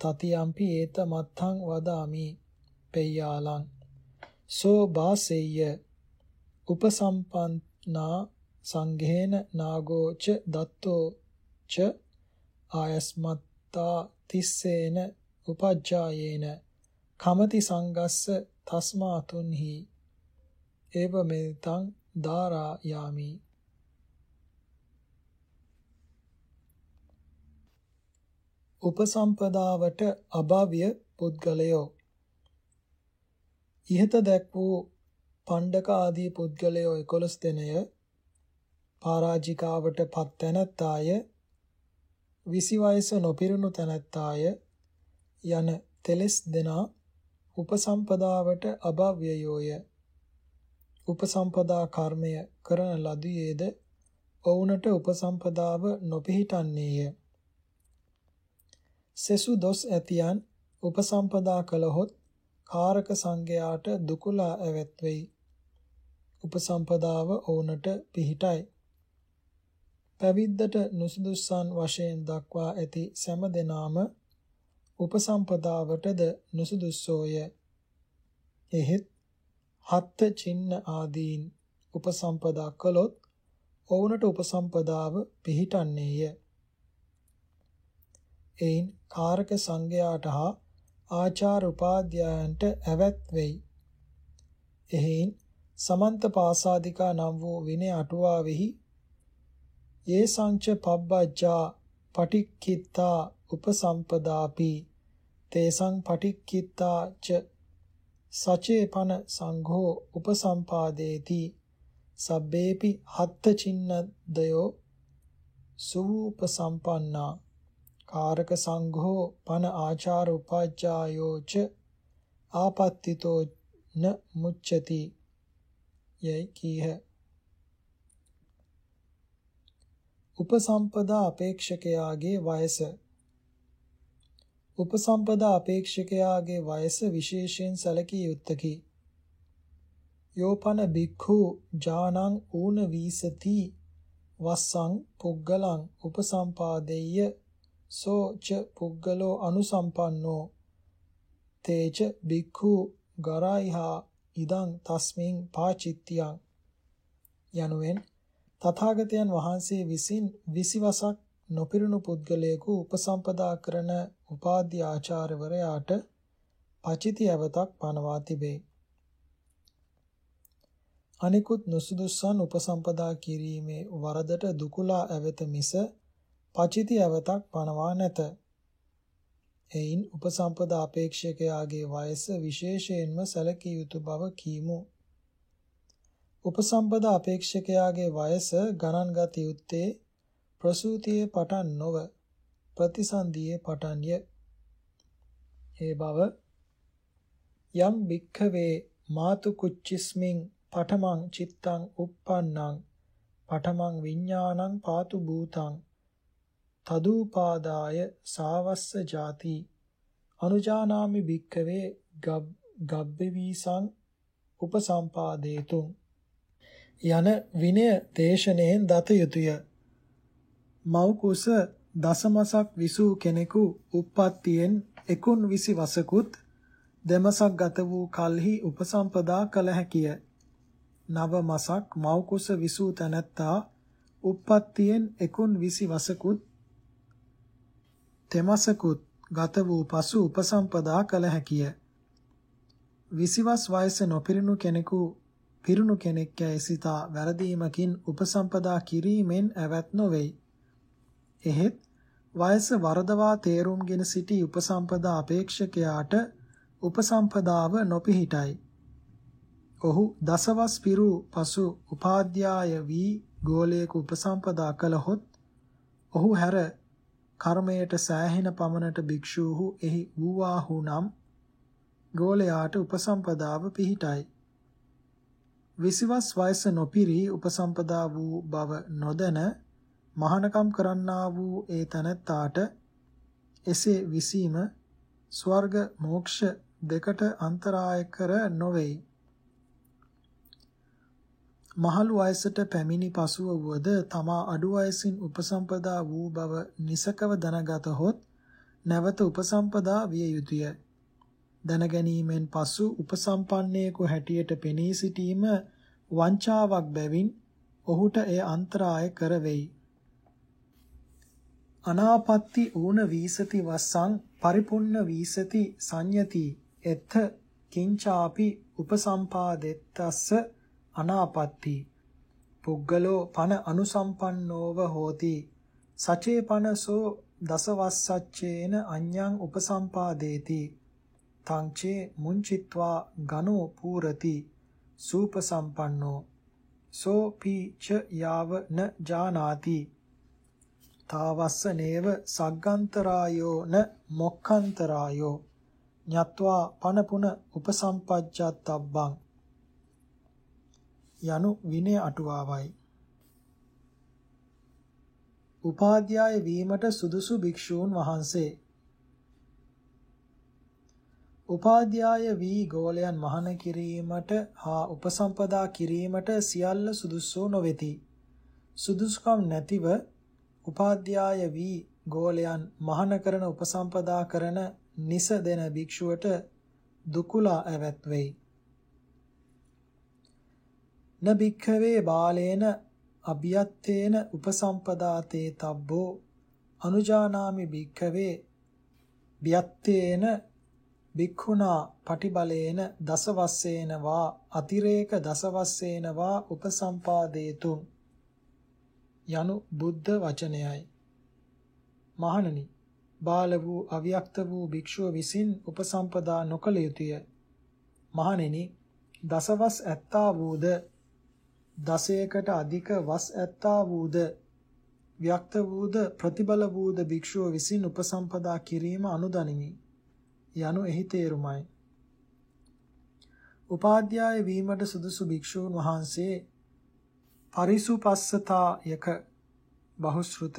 තතියම්පි ඒතමත්ථං වදාමි පෙය්‍යාලං සෝ බාසෙය්‍ය උපසම්පන්නා සංඝේන නාගෝච දත්තෝ ච ආයස්මත්තා තිස්සේන උපජ්ජායේන කමති සංගස්ස තස්මාතුන්හි ඒව මෙතං ධාරා යාමි උපසම්පදාවට අභාව්‍ය පුද්ගලයෝ ඉහත දැක් වූ පණ්ඩක ආදී පුද්ගලයෝ 11 දෙනය පරාජිකාවට පත් තැනැත්තාය විසි වයස නොපිරුණු තැනැත්තාය. යන තෙලස් දෙනා උපසම්පදාවට අභව්‍යයෝය. උපසම්පදා කර්මය කරන ලදුයේද ඔවුනට උපසම්පදාව නොපිහිටන්නේය. සෙසු දොස් ඇතියන් උපසම්පදා කළහොත් කාරක සංඝයාට දුකලා ඇවැත් වෙයි උපසම්පදාව ඔවුනට පිහිටයි. පැවිද්දට නුසුදුස්සන් වශයෙන් දක්වා ඇති සෑම දෙනාම උපසම්පදාවටද නුසුදුස්සෝය. එහෙත් හත්ත චින්න ආදීන් උපසම්පදා කළොත් ඔවුනට උපසම්පදාව පිහිටන්නේය. එයින් කාරක සංඝයාට හා ආචාර උපාධ්‍යයන්ට ඇවැත් වෙයි. එහෙයින් සමන්ත පාසාදිකා නම් වූ විනය අටුවාවෙහි යේ සංච පබ්බජ්ජා පටික්කිත්තා උපසම්පදාපි තේසං පටික්කිත්තා ච සචේපන සංඝෝ උපසම්පාදේති සබ්බේපි හත්ත චින්නදයෝ සූපසම්පන්නා කාරක සංඝෝ පන ආචාර උපාජ්ජායෝ ච ආපත්තිතෝ න මුච්චති යයි කීහ. උපසම්පදා අපේක්ෂකයාගේ වයස උපසම්පදා අපේක්ෂකයාගේ වයස විශේෂයෙන් සැලකිය යුත්තකි. යෝපන බික්ඛු ජානං ඌන වීසති වස්සං පුග්ගලං උපසම්පාදෙය්‍ය සෝ ච පුග්ගලෝ අනුසම්පන්නෝ තේච බික්ඛු ගරයිහා ඉදං තස්මින් පාචිත්‍යං යනුවෙන් තථාගතයන් වහන්සේ විසින් 20 වසක් නොපිරුණු පුද්ගලයෙකු උපසම්පදා කරන උපාධ්‍ය අනිකුත් නුසුදුස්සන් උපසම්පදා කිරීමේ වරදට දුකුලා ඇවෙත මිස පචිති ඇවතක් පනවා නැත. එයින් උපසම්පදා අපේක්ෂකයාගේ වයස විශේෂයෙන්ම සැලකිය යුතු බව කීමු. උපසම්පදා අපේක්ෂකයාගේ වයස ගණන් ගත යුත්තේ ප්‍රසූතියේ පටන් නොව ප්‍රතිසන්දියේ පටන්ය. ඒ බව යම් භික්ඛවේ මාතු කුච්චිස්මින් පඨමං චිත්තං uppannං පඨමං විඥානං පාතු භූතං තදූපාදාය සාවස්ස ಜಾති අනුජානාමි භික්ඛවේ ගබ්බවීසං උපසම්පාදේතුං යන විනය දේශනෙන් දත යුතුය මව් කුස දසමසක් විසූ කෙනෙකු උප්පත්තියෙන් එකුන් විසි වසකුත් දෙමසක් ගත වූ කල්හි උපසම්පදා කළ හැකිය. නව මසක් මව් කුස විසූ තැනැත්තා උප්පත්තියෙන් එකුන් විසි වසකුත් තෙමසකුත් ගත වූ පසු උපසම්පදා කළ හැකිය. විසිවස් වයස නොපිරිණු කෙනෙකු පිරුණු කෙනෙක් යැයි සිතා වැරදීමකින් උපසම්පදා කිරීමෙන් ඇවැත් නොවේයි. එහෙත් වයස වරදවා තේරුම්ගෙන සිටි උපසම්පදා අපේක්ෂකයාට උපසම්පදාව නොපිහිටයි. ඔහු දසවස් පිරු පසු උපාධ්‍යාය වී ගෝලයක උපසම්පදා කළහොත් ඔහු හැර කර්මයට සෑහෙන පමණට භික්ෂූහු එහි වූවාහු නම් ගෝලයාට උපසම්පදාව පිහිටයි. විසිවස් වයස නොපිරි උපසම්පදා වූ බව නොදැන මහානකම් කරන්නා වූ ඒ තනත්තාට එසේ විසීම ස්වර්ග මෝක්ෂ දෙකට අන්තරාය කර නොවේයි. මහලු වයසට පැමිණි පසුව වුවද තමා අඩු වයසින් උපසම්පදා වූ බව නිසකව දැනගතහොත් නැවත උපසම්පදා විය යුතුය. දැනගැනීමෙන් පසු උපසම්පන්නයෙකු හැටියට පෙනී සිටීම වංචාවක් බැවින් ඔහුට එය අන්තරාය කරවෙයි. අනාපත්ති ඌන වීසති වස්සං පරිපුන්න වීසති සංයති එත්ථ කිංචාපි උපසම්පාදෙත්තස්ස අනාපත්ති. පුග්ගලෝ පන අනුසම්පන්නෝව හෝති. සචේ පනසෝ දසවස්සච්චේන අඤ්ඤං උපසම්පාදේති. තංචේ මුංචිත්වා ගනෝ පූරති සූපසම්පන්නෝ සෝ පීච යාව න ජානාති තාවස්ස නේව සග්ගන්තරායෝ න මොක්ඛන්තරායෝ ඤත්වා පනපුන උපසම්පජ්ජත්තබ්බං යනු විනය අටුවාවයි. උපාධ්‍යාය වීමට සුදුසු භික්ෂූන් වහන්සේ උපාධ්‍යාය වී ගෝලයන් මහාන කිරීමට හා උපසම්පදා කිරීමට සියල්ල සුදුසු නොවේති සුදුසුකම් නැතිව උපාධ්‍යාය වී ගෝලයන් මහාන කරන උපසම්පදා කරන නිස දෙන භික්ෂුවට දුකුලා ඇවැත් වෙයි. න භික්ඛවේ බාලේන අභියත්තේන උපසම්පදාතේ තබ්බෝ අනුජානාමි භික්ඛවේ බියත්තේන භික්ඛුනා පටිබලේන දසවස්සේන වා අතිරේක දසවස්සේන වා උපසම්පාදේතුම් යනු බුද්ධ වචනයයි. මහණනි, බාල වූ අවියක්ත වූ භික්ෂුව විසින් උපසම්පදා නොකළ යුතුය. මහණෙනි, දසවස් ඇත්තා වූද දසයකට අධික වස් ඇත්තා වූද ව්‍යක්ත වූද ප්‍රතිබල වූද භික්ෂුව විසින් උපසම්පදා කිරීම අනුදනිමි යනු එහි තේරුමයි. උපාධ්‍යාය වීමට සුදුසු භික්ෂූන් වහන්සේ පරිසුපස්සතායක බහුශෘත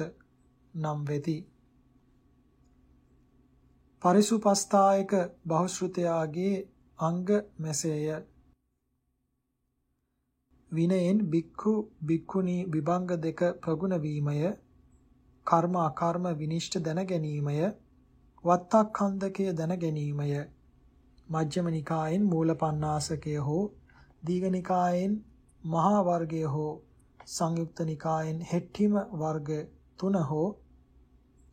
නම් වෙති. පරිසුපස්ථායක බහුශෘතයාගේ අංග මෙසේය. විනයෙන් බික්ඛු බික්ඛුනී විභංග දෙක ප්‍රගුණ වීමය කර්ම අකර්ම විනිශ්ච දැන ගැනීමය වත්තක්ඛන්දකය දැන ගැනීමය මජ්ක්‍ධිම නිකායෙන් මූල පණ්ණාසකය හෝ දීඝ නිකායෙන් මහා වර්ගය හෝ සංයුක්ත නිකායෙන් හෙට්ටිම වර්ග 3 හෝ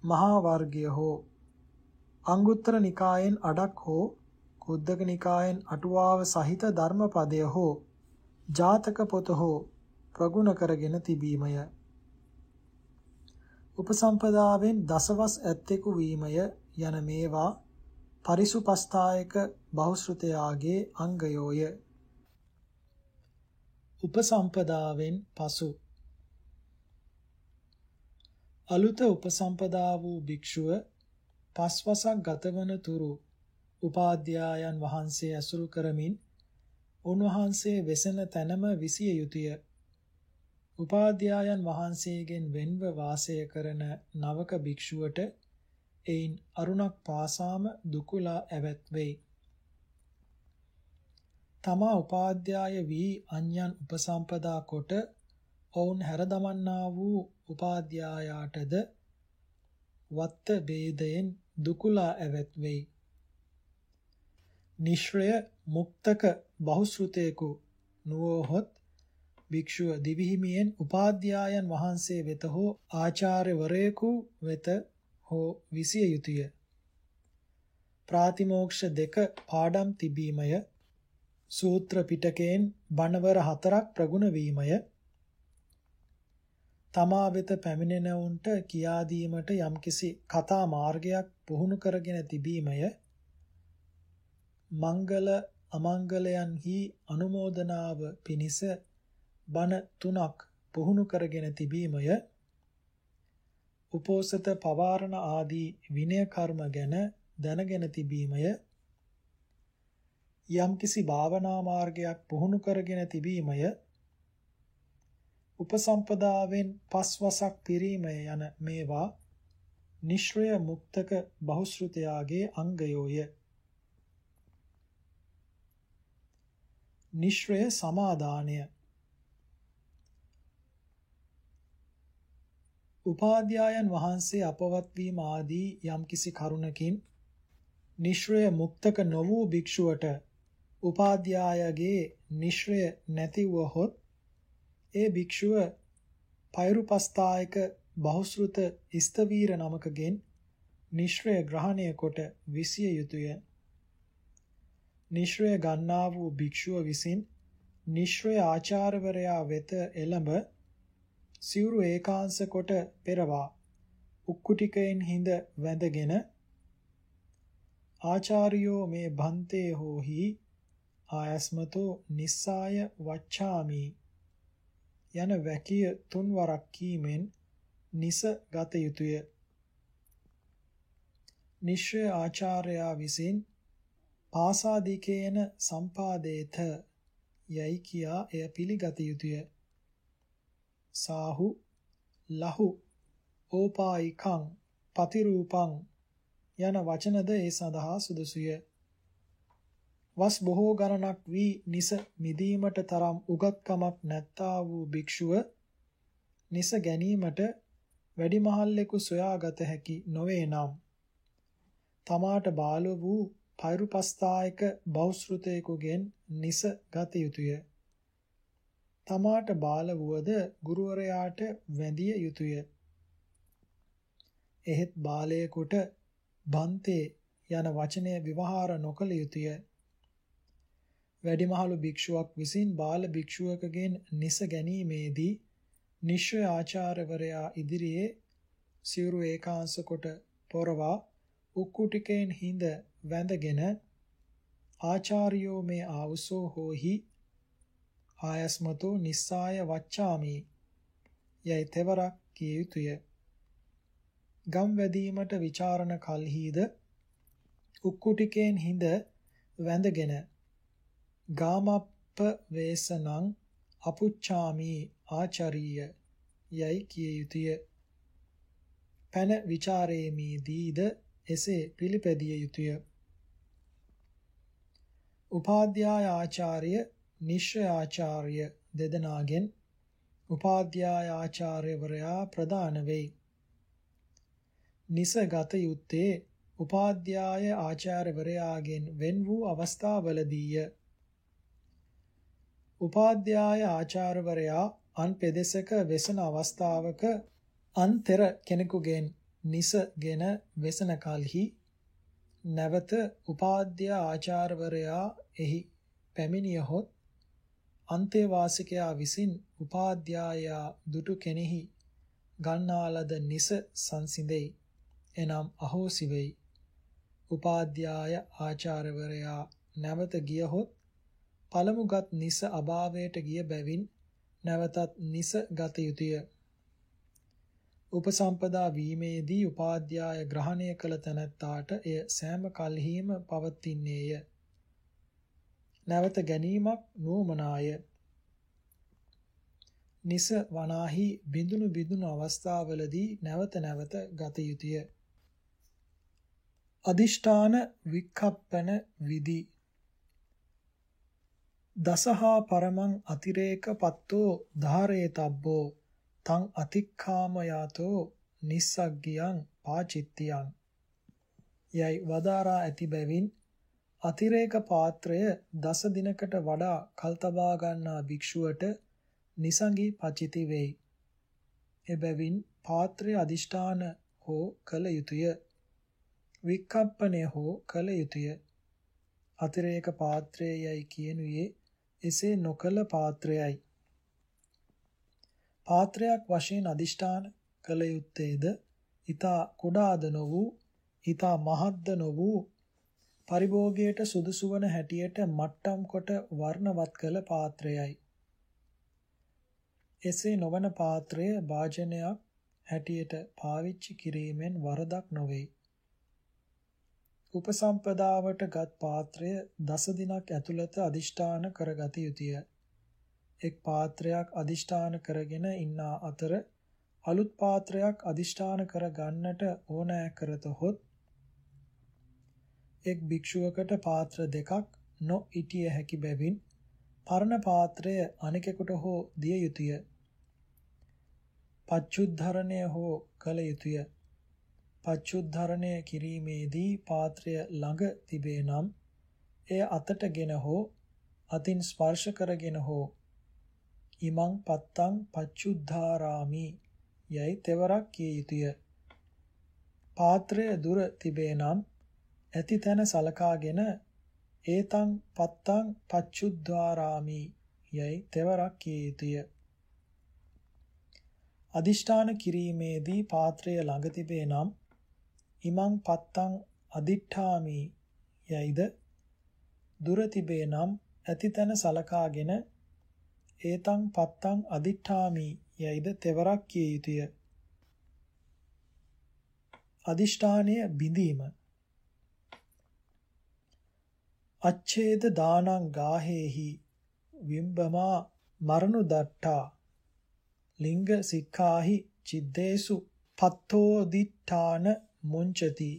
මහා වර්ගය හෝ අංගුත්තර නිකායෙන් අඩක් හෝ කුද්දක නිකායෙන් අටුවාව සහිත ධර්මපදය හෝ ජාතක පොත හෝ ප්‍රගුණ කරගෙන තිබීමය. උපසම්පදාවෙන් දසවස් ඇත්තෙකු වීමය යන මේවා පරිසුපස්ථායක බහුශෘතයාගේ අංගයෝය. උපසම්පදාවෙන් පසු අලුත උපසම්පදා වූ භික්ෂුව පස්වසක් ගතවන තුරු උපාධ්‍යායන් වහන්සේ ඇසුරු කරමින් උන්වහන්සේ වෙසෙන තැනම විසිය යුතුය. උපාධ්‍යායන් වහන්සේගෙන් වෙන්ව වාසය කරන නවක භික්ෂුවට එයින් අරුණක් පාසාම දුකුලා ඇවැත් වෙයි. තමා උපාධ්‍යාය වී අන්‍යයන් උපසම්පදා කොට ඔවුන් හැරදමන්නා වූ උපාධ්‍යායාටද වත්ත ભેදයෙන් දුකුලා ඇවැත් වෙයි. නිශ්‍රය මුක්තක බහුශෘතේකු නුවහොත් භික්ෂුව දිවිහිමියෙන් උපාධ්‍යායන් වහන්සේ වෙත හෝ ආචාර්යවරයෙකු වෙත හෝ විසිය යුතුය. ප්‍රාතිමෝක්ෂ දෙක පාඩම් තිබීමය. සූත්‍ර පිටකයෙන් බණවර හතරක් ප්‍රගුණ වීමය. තමා වෙත පැමිණෙනවුන්ට කියා දීමට යම්කිසි කතා මාර්ගයක් පුහුණු කරගෙන තිබීමය. මංගල අමංගලයන්හි අනුමෝදනාව පිණිස බණ තුනක් පුහුණු කරගෙන තිබීමය. උපෝසත පවාරණ ආදී විනය කර්ම ගැන දැනගෙන තිබීමය. යම්කිසි භාවනා මාර්ගයක් පුහුණු කරගෙන තිබීමය. උපසම්පදාවෙන් පස්වසක් පිරීමය යන මේවා නිශ්‍රය මුක්තක බහුශෘතයාගේ අංගයෝය. නිශ්‍රය සමාදානය. උපාධ්‍යායන් වහන්සේ අපවත් වීම ආදී යම්කිසි කරුණකින් නිශ්‍රය මුක්තක නො වූ භික්ෂුවට උපාධ්‍යායගේ නිශ්‍රය නැති වූහොත් ඒ භික්ෂුව පෛරුපස්ථායක බහුශෘත ස්තවීර නමකගෙන් නිශ්‍රය ග්‍රහණය කොට විසිය යුතුය. නිශ්‍රය ගන්නා වූ භික්ෂුව විසින් නිශ්‍රය ආචාර්යවරයා වෙත එළඹ සිවුරු ඒකාංශ කොට පෙරවා උක්කුටිකයෙන් හිඳ වැඳගෙන ආචාර්යෝ මේ භන්තේ හෝහි ආයස්මතෝ නිස්සාය වච්ඡාමි යන වැකිය තුන්වරක් කීමෙන් නිස ගත යුතුය. නිශ්චය ආචාර්යා විසින් පාසාදිකේන සම්පාදේත යයි කියා එය පිළිගත යුතුය. සාහු ලහු ඕපායිකං පතිරූපං යන වචනද ඒ සඳහා සුදුසුය. වස් බොහෝ ගණනක් වී නිස මිදීමට තරම් උගත්කමක් නැත්තා වූ භික්ෂුව නිස ගැනීමට වැඩිමහල්ලෙකු සොයාගත හැකි නොවේ නම් තමාට බාල වූ පෛරුපස්ථායක බෞස්ෘතයෙකුගෙන් නිස ගත යුතුය. තමාට බාල වුවද ගුරුවරයාට වැඳිය යුතුය. එහෙත් බාලයෙකුට බන්තේ යන වචනය විවහාර නොකළ යුතුය. වැඩිමහලු භික්ෂුවක් විසින් බාල භික්ෂුවකගෙන් නිස ගැනීමේදී නිශ්චය ආචාර්යවරයා ඉදිරියේ සිවුරු ඒකාංශ කොට පොරවා උක්කුටිකෙන් හිඳ වැඳගෙන ආචාර්යෝ මේ ආවසෝ හෝහි ආයස්මතෝ නිස්සාය වච්ඡාමි. යයි තෙවරක් කිය යුතුය. ගම් වැදීමට ਵਿਚාරණ කල්හිද උක්කුටිකෙන් හිඳ වැඳගෙන ගාමප්ප වේසනං අපුච්ඡාමි ආචාරීය. යයි කිය යුතුය. පැන ਵਿਚාරේමීදීද එසේ පිළිපැදිය යුතුය. උපාධ්‍යාය ආචාර්ය නිශ්චය ආචාර්ය දෙදෙනාගෙන් උපාධ්‍යාය ආචාර්යවරයා ප්‍රදාන වෙයි. නිසගත යුත්තේ උපාධ්‍යාය ආචාර්යවරයාගෙන් වෙන් වූ අවස්ථාවලදීය. උපාධ්‍යාය ආචාර්යවරයා අන් පෙදෙසක වෙසන අවස්ථාවක අන්තර කෙනෙකුගෙන් නිසගෙන වෙසන කලෙහි නැවත උපාධ්‍යා ආචාර්යවරයා එහි පැමිණියහොත් අන්තේවාසිකයා විසින් උපාධ්‍යායා දුටු කෙනෙහි ගන්නාලද නිස සංසිඳෙයි. එනම් අහෝසි වෙයි. උපාධ්‍යාය ආචාර්යවරයා නැවත ගියහොත් පළමුගත් නිස අභාවයට ගිය බැවින් නැවතත් නිස ගත යුතුය. උපසම්පදා වීමේදී උපාධ්‍යාය ග්‍රහණය කළ තැනැත්තාට එය සෑම කල්හිම පවතින්නේය. නැවත ගැනීමක් නුවමනාය. නිස වනාහි බිඳුණු බිඳුණු අවස්ථාවලදී නැවත නැවත ගත යුතුය. අදිෂ්ඨාන වික්ඛප්පන විදි දසහා පරමං අතිරේක පත්තෝ ධාරේ තබ්බෝ තං අතික්ඛාම යාතෝ නිස්සග්ගියං පාචිත්තියං යයි වදාරා ඇති බැවින් අතිරේක පාත්‍රය දස දිනකට වඩා කල් තබා ගන්නා භික්ෂුවට නිසංගී පචිති වෙයි. එබැවින් පාත්‍රය අදිෂ්ඨාන හෝ කළ යුතුය. වික්කප්පණය හෝ කළ යුතුය. අතිරේක පාත්‍රයයි කියනුයේ එසේ නොකල පාත්‍රයයි. පාත්‍රයක් වශයෙන් අදිෂ්ඨාන කළ යුත්තේද ඊතා කුඩාද නො වූ ඊතා මහත්ද නො වූ පරිභෝගයට සුදුසු වන හැටියට මට්ටම් කොට වර්ණවත් කළ පාත්‍රයයි. එසේ නොවන පාත්‍රය වාජනයක් හැටියට පාවිච්චි කිරීමෙන් වරදක් නොවේ. උපසම්පදාවට ගත් පාත්‍රය දස දිනක් ඇතුළත අදිෂ්ඨාන කරගත යුතුය. එක් පාත්‍රයක් අදිෂ්ඨාන කරගෙන ඉන්නා අතර අලුත් පාත්‍රයක් අදිෂ්ඨාන කර ගන්නට ඕනෑ කරතොත් එක් භික්ෂුවකට පාත්‍ර දෙකක් නොඉටිය හැකි බැවින් පරණ පාත්‍රය අනෙකෙකුට හෝ දිය යුතුය. පච්චුද්ධරණය හෝ කළ යුතුය. පච්චුද්ධරණය කිරීමේදී පාත්‍රය ළඟ තිබේ නම් එය අතටගෙන හෝ අතින් ස්පර්ශ කරගෙන හෝ ඉමං පත්තං පච්චුද්ධාරාමි යයි තෙවරක් කිය යුතුය. පාත්‍රය දුර තිබේ නම් ඇති තැන සලකාගෙන ඒතං පත්තං පච්චුද්ධාරාමි යයි තෙවරක් කිය යුතුය. අදිෂ්ඨාන කිරීමේදී පාත්‍රය ළඟ තිබේ නම් ඉමං පත්තං අදිඨාමි යයිද දුර තිබේ නම් ඇති තැන සලකාගෙන ඒතං පත්තං අදිඨාමි යයිද තෙවරක් කිය යුතුය. අදිෂ්ඨානය බිඳීම අච්ඡේද දානං ගාහේහි විම්බමා මරණු දට්ඨා ලිංග සික්ඛාහි චිද්දේසු පත්තෝදිඨාන මුංචති.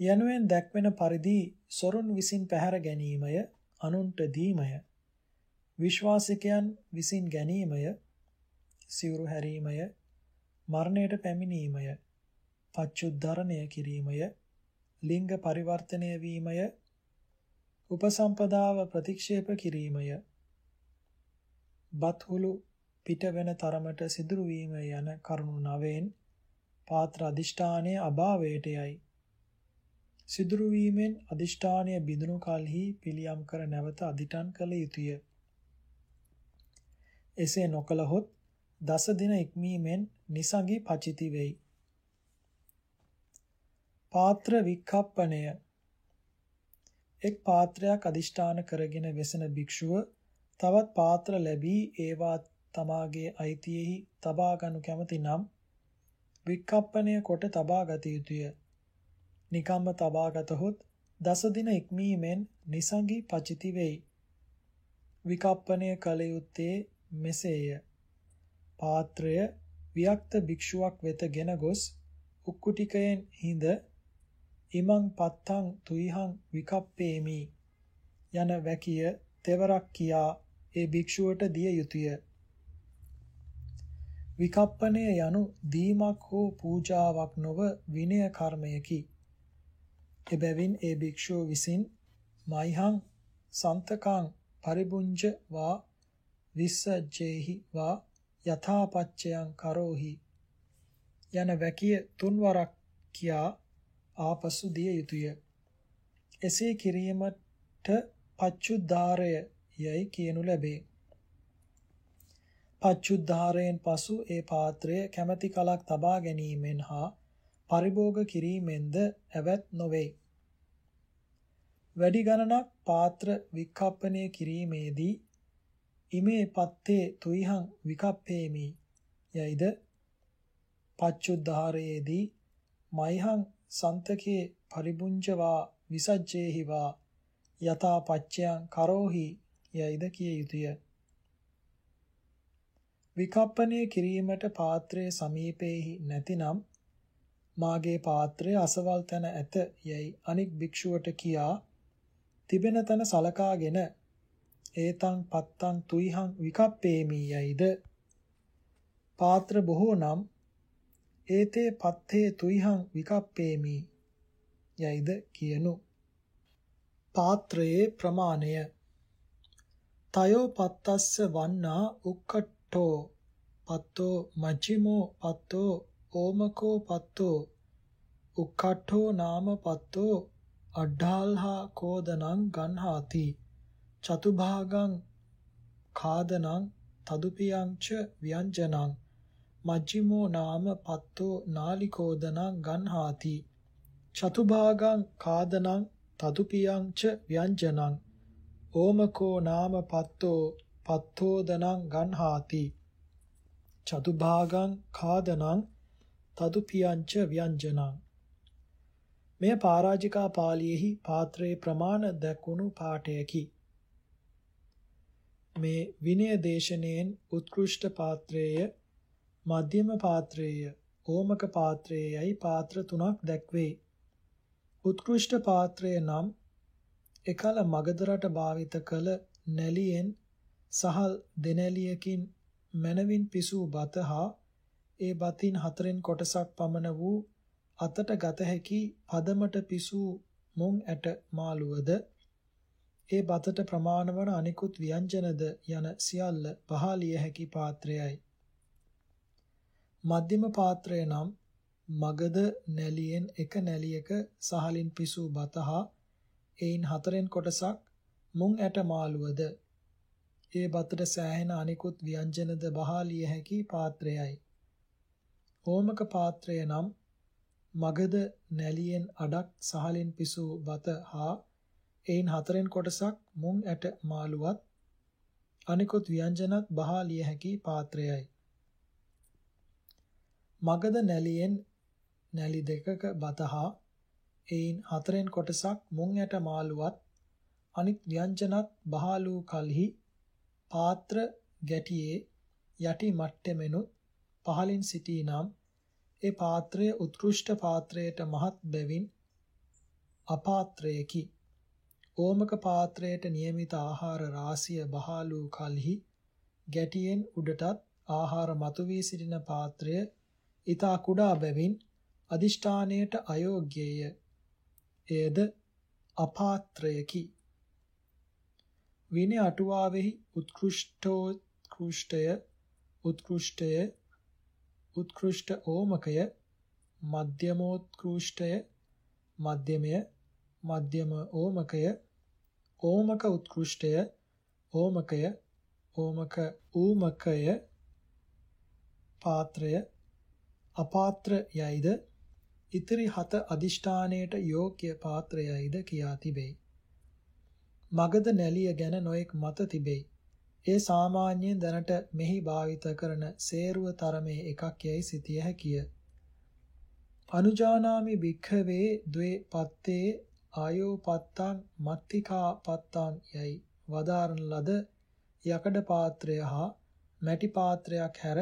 යනුවෙන් දැක්වෙන පරිදි සොරුන් විසින් පැහැර ගැනීමය අනුන්ට දීමය. විශ්වාසිකයන් විසින් ගැනීමය සිවුරු හැරීමය මරණයට පැමිණීමය පච්චුද්ධරණය කිරීමය ලිංග පරිවර්තනය වීමය උපසම්පදාව ප්‍රතික්ෂේප කිරීමය බත්හුළු පිට වෙන තරමට සිදුරු වීම යන කරුණු නවෙන් පාත්‍ර අදිෂ්ඨානයේ අභාවයට යයි සිදුරු වීමෙන් අදිෂ්ඨානය බිඳුණු කලෙහි පිළියම් කර නැවත අදිටන් කළ යුතුය එසේ නොකලහොත් දස දින ඉක්මීමෙන් නිසඟි පචිති වෙයි. පාත්‍ර වික්ඛප්පණය එක් පාත්‍රයක් අදිෂ්ඨාන කරගෙන වෙසෙන භික්ෂුව තවත් පාත්‍ර ලැබී ඒවා තමාගේ අයිතියෙහි තබා ගනු කැමති නම් වික්ඛප්පණය කොට තබා ගත යුතුය. නිකම්ම තබා ගතහොත් දස දින ඉක්මීමෙන් නිසඟි පචිති වෙයි. විකප්පණය කළ යුත්තේ මෙසේය. පාත්‍රය වික්ත භික්ෂුවක් වෙත ගෙන ගොස් උක්කුටිකයෙන් හිඳ ඉමං පත්තං තුයිහං විකප්පේමි යන වැකිය තෙවරක් කියා ඒ භික්ෂුවට දිය යුතුය. විකප්පණය යනු දීමක් හෝ පූජාවක් නොව විනය කර්මයකි. එබැවින් ඒ භික්ෂුව විසින් මයිහං සන්තකං පරිබුංජ වා විස්සජ්ජේහි වා යථාපච්චයං කරෝහි යන වැකිය තුන්වරක් කියා ආපසු දිය යුතුය. එසේ කිරීමට පච්චුද්ධාරය යයි කියනු ලැබේ. පච්චුද්ධාරයෙන් පසු ඒ පාත්‍රය කැමැති කලක් තබා ගැනීමෙන් හා පරිභෝග කිරීමෙන්ද ඇවත් නොවේ. වැඩි ගණනක් පාත්‍ර වික්කප්පනය කිරීමේදී ඉමේ පත්තේ තුයිහං විකප්පේමි යයිද පච්චුද්ධාරයේදී මයිහං සන්තකේ පරිබුංජවා විසජ්ජේහිවා යතා පච්චයන් කරෝහි යයිද කිය යුතුය. විකප්පණය කිරීමට පාත්‍රයේ සමීපෙහි නැතිනම් මාගේ පාත්‍රය අසවල් තැන ඇත යයි අනික් භික්ෂුවට කියා තිබෙන තැන සලකාගෙන ඒතං පත්තං තුයිහං විකප්පේමි යයිද පාත්‍ර බොහෝ නම් ඒතේ පත්තේ තුයිහං විකප්පේමි යයිද කියනු. පාත්‍රයේ ප්‍රමාණය. තයෝ පත්තස්ස වන්නා උක්කට පත්තෝ පත්තෝ මජ්ජිමෝ පත්තෝ ඕමකෝ පත්තෝ උක්කට්ඨෝ නාම පත්තෝ අඩ්ඩාල්හා කෝදනං ගන්හාති චතුභාගං කාදනං තදුපියංච ව්‍යංජනං මජ්ජිමෝ නාම පත්තෝ නාලිකෝදනං ගන්හාති. චතුභාගං කාදනං තදුපියංච ව්‍යංජනං. ඕමකෝ නාම පත්තෝ පත්තෝදනං ගන්හාති. චතුභාගං කාදනං තදුපියංච ව්‍යංජනං. මෙය පරාජිකා පාළියේහි පාත්‍රයේ ප්‍රමාණ දැක්වුණු පාඨයකි. මේ විනය දේශනෙන් උත්කෘෂ්ඨ පාත්‍රයේය. මධ්‍යම පාත්‍රයේය. ඕමක පාත්‍රයේයයි පාත්‍ර තුනක් දැක්වේ. උත්කෘෂ්ඨ පාත්‍රය නම් එකල මගදරට භාවිත කළ නැලියෙන් සහල් දෙනැලියකින් මනවින් පිසූ බත හා ඒ බතින් හතරෙන් කොටසක් පමණ වූ අතට ගත හැකි පදමට පිසූ මුං ඇට මාළුවද? ඒ බතට ප්‍රමාණ වන අනිකුත් ව්‍යංජනද යන සියල්ල පහලිය හැකි පාත්‍රයයි. මධ්‍යම පාත්‍රය නම් මගද නැලියෙන් එක නැලියක සහලින් පිසූ බත හා එයින් හතරෙන් කොටසක් මුං ඇට මාළුවද ඒ බතට සෑහෙන අනිකුත් ව්‍යංජනද බහාලිය හැකි පාත්‍රයයි. ඕමක පාත්‍රය නම් මගද නැලියෙන් අඩක් සහලින් පිසූ බත හා එයින් හතරෙන් කොටසක් මුං ඇට මාළුවත් අනිකුත් ව්‍යංජනත් බහාලිය හැකි පාත්‍රයයි. මගද නැලියෙන් නැලි දෙකක බත හා එයින් හතරෙන් කොටසක් මුං ඇට මාළුවත් අනිත් ව්‍යංජනත් බහාලූ කලෙහි පාත්‍ර ගැටියේ යටි මට්ටමෙනුත් පහලින් සිටී නම් ඒ පාත්‍රය උත්කෘෂ්ඨ පාත්‍රයට මහත් බැවින් අපාත්‍රයකි. ඕමක පාත්‍රයට નિયમિત ආහාර රාශිය බහලූ කලෙහි ගැටියෙන් උඩටත් ආහාර මතුවී සිටින පාත්‍රය ඊතා කුඩා බැවින් අදිෂ්ඨානයට අයෝග්‍යය. එයද අපාත්‍රයකි. විනය අටුවාවෙහි උත්කෘෂ්ඨෝත්කෘෂ්ඨය උත්කෘෂ්ඨය උත්කෘෂ්ඨ ඕමකය මධ්‍යමෝත්කෘෂ්ඨය මධ්‍යමය මධ්‍යම ඕමකය ඕමක උත්කෘෂ්ඨය ඕමකය ඕමක ඌමකය පාත්‍රය අපාත්‍ර යයිද ඉතිරි හත අදිෂ්ඨානයට යෝග්‍ය පාත්‍රයයිද කියා තිබේ. මගද නැලිය ගැන නොඑක් මත තිබේ. ඒ සාමාන්‍යයෙන් දැනට මෙහි භාවිත කරන සේරුව තරමේ එකක් යයි සිතිය හැකිය. අනුජානාමි භික්ඛවේ ද්වේ පත්තේ ආයෝ පත්තං මත්තිකා පත්තං යයි වදාරන ලද යකඩ පාත්‍රය හා මැටි පාත්‍රයක් හැර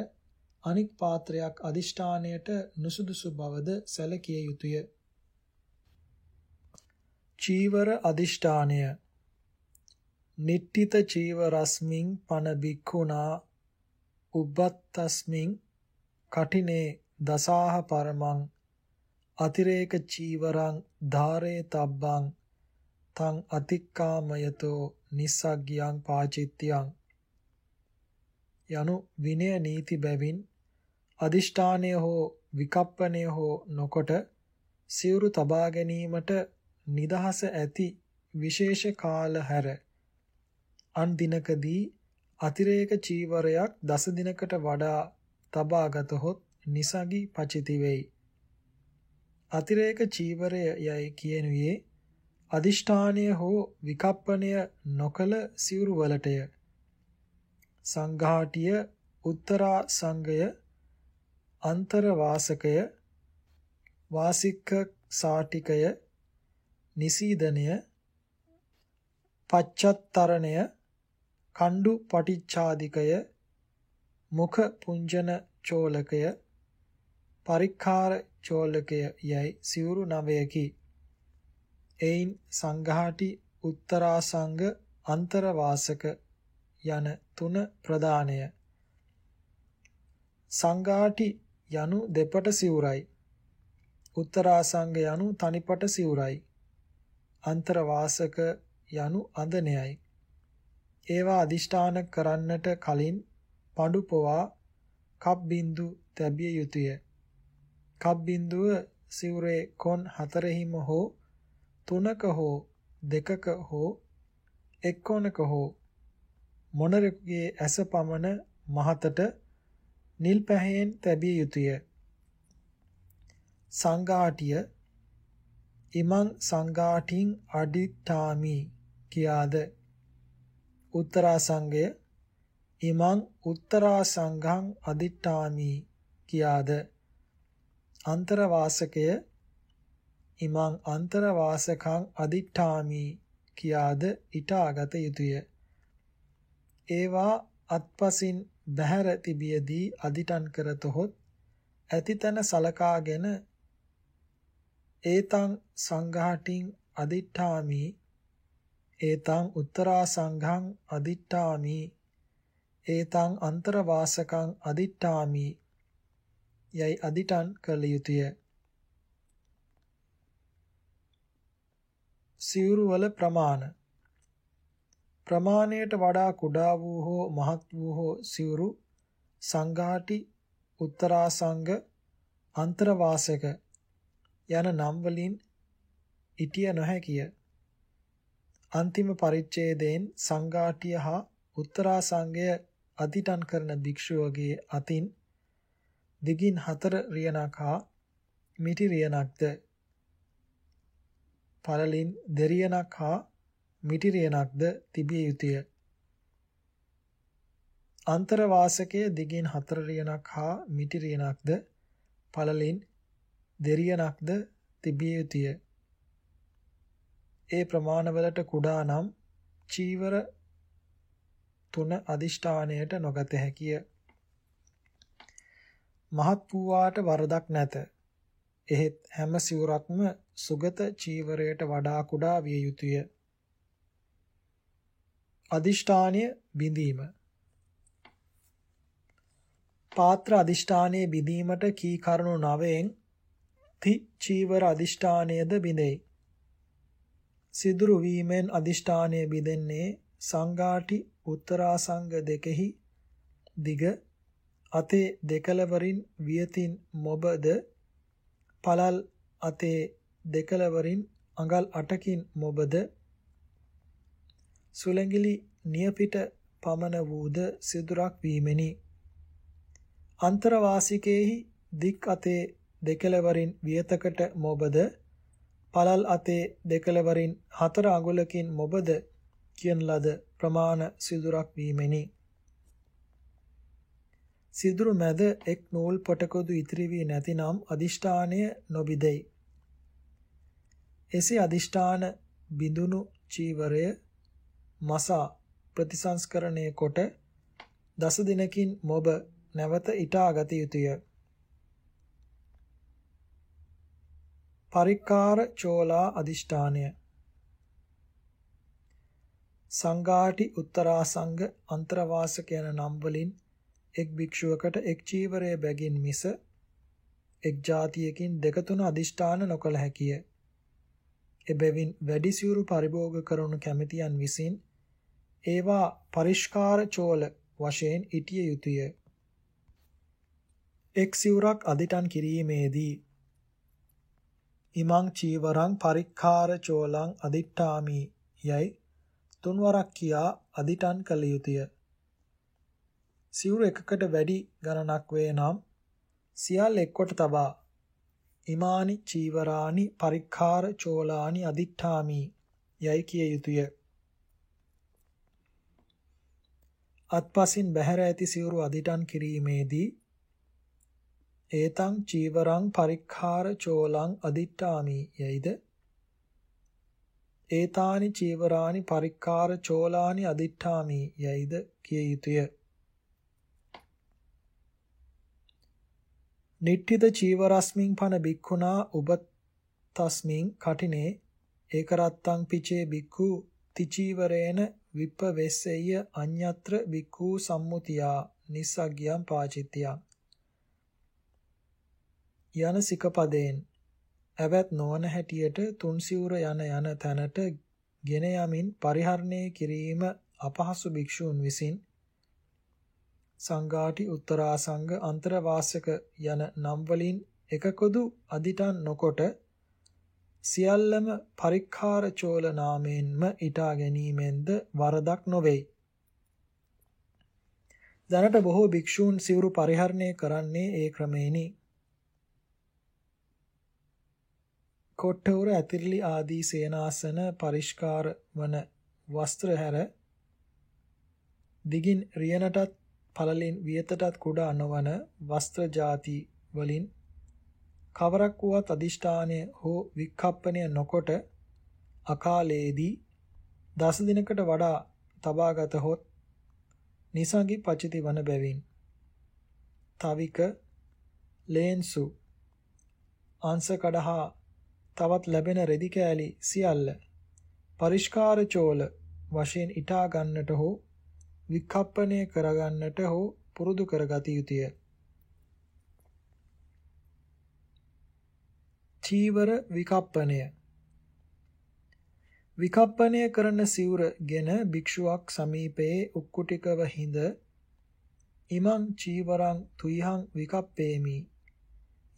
අනික් පාත්‍රයක් අදිෂ්ඨානයට නුසුදුසු බවද සැලකිය යුතුය. චීවර අදිෂ්ඨානය නිට්ඨිත චීව රස්මින් පන බික්ඛුනා උබ්බත්තස්මින් කටිනේ දසාහ පරමං අතිරේක චීවරං ධාරේ තබ්බං තං අතික්කාමයතෝ නිස්සග්ගියං පාචිත්‍යං යනු විනය නීති බැවින් අදිෂ්ඨානය හෝ විකප්පණය හෝ නොකොට සිවුරු තබා ගැනීමට නිදහස ඇති විශේෂ කාල හැර අන් දිනකදී අතිරේක චීවරයක් දස දිනකට වඩා තබා ගතහොත් නිසගි පචිති වෙයි. අතිරේක චීවරය යයි කියනුවේ අදිෂ්ඨානය හෝ විකප්පණය නොකල සිවුරු වලටය. සංඝාටිය උත්තරා සංගය අන්තර වාසකය වාසික්ක සාටිකය නිසීදනය පච්චත්තරණය කණ්ඩු පටිච්චාදිකය මුඛ පුංජන චෝලකය පරික්ඛාර චෝලකය යයි සිවුරු නවයකි. එයින් සංඝාටි උත්තරාසංග අන්තරවාසක යන තුන ප්‍රධානය. සංඝාටි යනු දෙපට සිවුරයි. උත්තරාසංග යනු තනිපට සිවුරයි. අන්තරවාසක යනු අඳනයයි. ඒවා අදිෂ්ඨාන කරන්නට කලින් පඩු පොවා කප් බින්දු තැබිය යුතුය. කප් බින්දුව සිවුරේ කොන් හතරෙහිම හෝ තුනක හෝ දෙකක හෝ එක් කොනක හෝ මොනරෙකුගේ ඇස පමණ මහතට නිල් පැහැයෙන් තැබිය යුතුය. සංඝාටිය ඉමං සංඝාටින් අඩිඨාමි කියාද? උත්තරා සංඝය ඉමං උත්තරා සංඝං අදිඨාමි කියාද? අන්තරවාසකය ඉමං අන්තරවාසකං අදිඨාමි කියාද? ඊටාගත යුතුය. ඒවා අත්පසින් බහැර තිබියදී අදිටන් කරතොත් ඇතිතන සලකාගෙන ඒතං සංඝාටින් අදිඨාමි ඒතං උත්තරා සංඝං අදිඨාමි ඒතං අන්තරවාසකං අදිඨාමි යයි අදිටන් කළ යුතුය. සිවුරු වල ප්‍රමාණ ප්‍රමාණයට වඩා කුඩා වූ හෝ මහත් වූ හෝ සිවුරු සංඝාටි උත්තරාසංග අන්තරවාසක යන නම් වලින් ඉටිය නොහැකිය. අන්තිම පරිච්ඡේදයෙන් සංඝාටිය හා උත්තරාසංගය අදිටන් කරන භික්ෂුවගේ අතින් දිගින් හතර රියනක් හා මිටි රියනක්ද පළලින් දෙරියනක් හා මිටිරියනක්ද තිබිය යුතුය. අන්තරවාසකයේ දිගින් හතර රියනක් හා මිටිරියනක්ද පළලින් දෙරියනක්ද තිබිය යුතුය. ඒ ප්‍රමාණවලට කුඩා නම් චීවර තුන අදිෂ්ඨානයට නොගත හැකිය. මහත් වූවාට වරදක් නැත. එහෙත් හැම සිවුරක්ම සුගත චීවරයට වඩා කුඩා විය යුතුය. අදිෂ්ඨානය බිඳීම. පාත්‍ර අදිෂ්ඨානයේ බිඳීමට කී කරුණු නවයෙන් ති චීවර අදිෂ්ඨානයද බිඳෙයි. සිදුරු වීමෙන් අදිෂ්ඨානය බිඳෙන්නේ සංඝාටි උත්තරාසංග දෙකෙහි දිග අතේ දෙකලවරින් වියතින් මොබද පළල් අතේ දෙකලවරින් අඟල් 8කින් මොබද සුලංගිලි නියපිට පමන වූද සිදුරක් වීමෙනි. අන්තරවාසිකේහි දික් අතේ දෙකලවරින් වියතකට මොබද පළල් අතේ දෙකලවරින් හතර අඟුලකින් මොබද කියන ලද ප්‍රමාණ සිදුරක් වීමෙනි. සිදුරු මැද එක් නූල් පොටකොදු ඉතිරි වී නැතිනම් අදිෂ්ඨානය නොබිදෙයි. එසේ අදිෂ්ඨාන බිඳුණු චීවරය මසා ප්‍රතිසංස්කරණය කොට දස දිනකින් මොබ නැවත ඊටා ගත යුතුය. පරික්කාර චෝලා අදිෂ්ඨානය සංඝාටි උත්තරාසංග අන්තරවාසක යන නම් වලින් එක් භික්ෂුවකට එක් චීවරය බැගින් මිස එක් જાතියකින් දෙක තුන අදිෂ්ඨාන නොකළ හැකිය. එබැවින් වැඩි සිවුරු පරිභෝග කරනු කැමැතියන් විසින් ඒවා පරිෂ්කාර චෝල වශයෙන් ඉටිය යුතුය. එක් සිවුරක් අදිටන් කිරීමේදී ඉමං චීවරං පරික්ඛාර චෝලං අදිට්ඨාමි යයි තුන්වරක් කියා අදිටන් කළ යුතුය. සිවුරු එකකට වැඩි ගණනක් වේ නම් සියල් එක්කොට තබා ඉමානි චීවරානි පරික්ඛාර චෝලානි අදිඨාමි යයි කිය යුතුය. අත්පසින් බැහැර ඇති සිවුරු අදිටන් කිරීමේදී ඒතං චීවරං පරික්ඛාර චෝලං අදිඨාමි යයිද ඒතානි චීවරානි පරික්ඛාර චෝලානි අදිඨාමි යයිද කිය යුතුය. නිට්ඨිත චීවරස්මින් පන බික්ඛුනා උබතස්මින් කටිනේ ඒකරත්තං පිචේ බික්ඛු තිචීවරේන විප්පවෙස්සෙය්‍ය අඤ්ඤත්‍ර බික්ඛු සම්මුතියා නිස්සග්ගයන් පාචිත්‍යං. යන සිකපදයෙන් ඇවැත් නොවන හැටියට තුන්සිවුර යන යන තැනට ගෙන යමින් පරිහරණය කිරීම අපහසු භික්ෂූන් විසින් සංඝාටි උත්තරාසංග අන්තරවාසක යන නම් වලින් එකකොදු අදිටන් නොකොට සියල්ලම පරික්ඛාර චෝල නාමයෙන්ම ඊටා ගැනීමෙන්ද වරදක් නොවේයි. දැනට බොහෝ භික්ෂූන් සිවුරු පරිහරණය කරන්නේ ඒ ක්‍රමේනි. කොට්ටවර ඇතිරිලි ආදී සේනාසන පරිෂ්කාර වන වස්ත්‍ර හැර දිගින් රියනටත් පළලින් වියතටත් කුඩා නොවන වස්ත්‍ර ಜಾති වලින් කවරක් වුවත් අදිෂ්ඨානය හෝ වික්ඛප්පණය නොකොට අකාලයේදී දස දිනකට වඩා තබාගත හොත් නිසංගි පචිති වන බැවින් තවික ලේන්සු අංශ කඩහා තවත් ලැබෙන රෙදි කෑලි සියල්ල පරිස්කාර චෝල වශයෙන් ඊටා ගන්නට හෝ වික්ඛප්පණය කරගන්නට හෝ පුරුදු කරගත යුතුය. චීවර විකප්පණය විකප්පණය කරන සිවුරගෙන භික්ෂුවක් සමීපයේ උක්කුටිකව හිඳ ඉමං චීවරං තුයිහං විකප්පේමි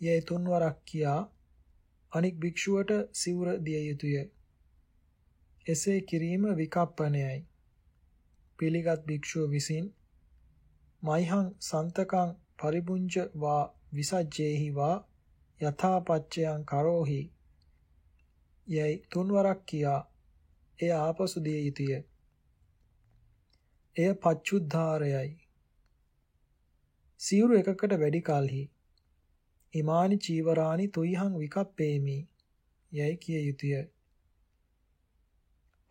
යයි තුන්වරක් කියා අනික් භික්ෂුවට සිවුර දිය යුතුය. එසේ කිරීම විකප්පණයයි. පිළිගත් භික්ෂුව විසින් මයිහං සන්තකං පරිබුංජ වා විසජ්ජේහි වා යථාපච්චයං කරෝහි යයි තුන්වරක් කියා එය ආපසු දිය යුතුය. එය පච්චුද්ධාරයයි. සිවුරු එකකට වැඩි කලෙහි ඉමානි චීවරානි තුයිහං විකප්පේමි යයි කිය යුතුය.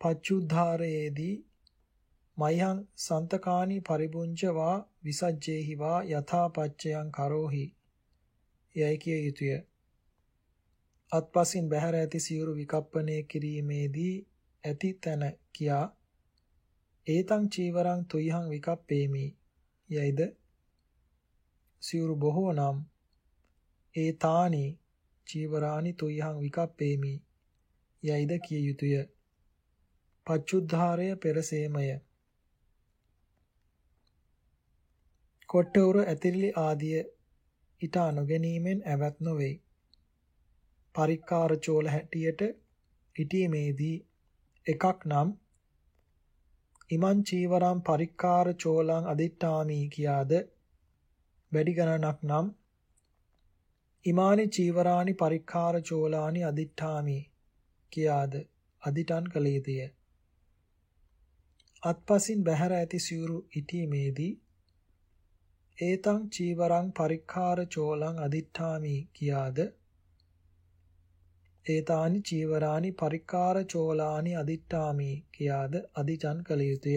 පච්චුද්ධාරයේදී මයං සන්තකානි පරිබුංච වා විසජ්ජේහි වා යථාපච්චයං කරෝහි යයි කිය යුතුය. අත්පසින් බැහැර ඇති සියුරු විකප්පණය කිරීමේදී ඇති තැන කියා ඒතං චීවරං තුයිහං විකප්පේමි යයිද සියුරු බොහෝ නම් ඒ තානි චීවරානි තුයිහං විකප්පේමි යයිද කිය යුතුය. පච්චුද්ධාරය පෙරසේමය. කොට්ටවුර ඇතිරිලි ආදිය ඊට නොගැනීමෙන් ඇවත් නොවේ. පරික්කාර චෝල හැටියට ඉටීමේදී එකක් නම් ඉමං චීවරම් පරික්කාර චෝලං අදිට්ඨාමි කියාද වැඩි ගණනක් නම් ඉමානි චීවරානි පරික්ඛාර චෝලානි අදිඨාමි කියාද අදිටන් කළ යුතුය. අත්පසින් බැහැර ඇති සිවුරු ඉටීමේදී ඒතං චීවරං පරික්ඛාර චෝලං අදිඨාමි කියාද ඒතානි චීවරානි පරික්ඛාර චෝලානි අදිඨාමි කියාද අදිටන් කළ යුතුය.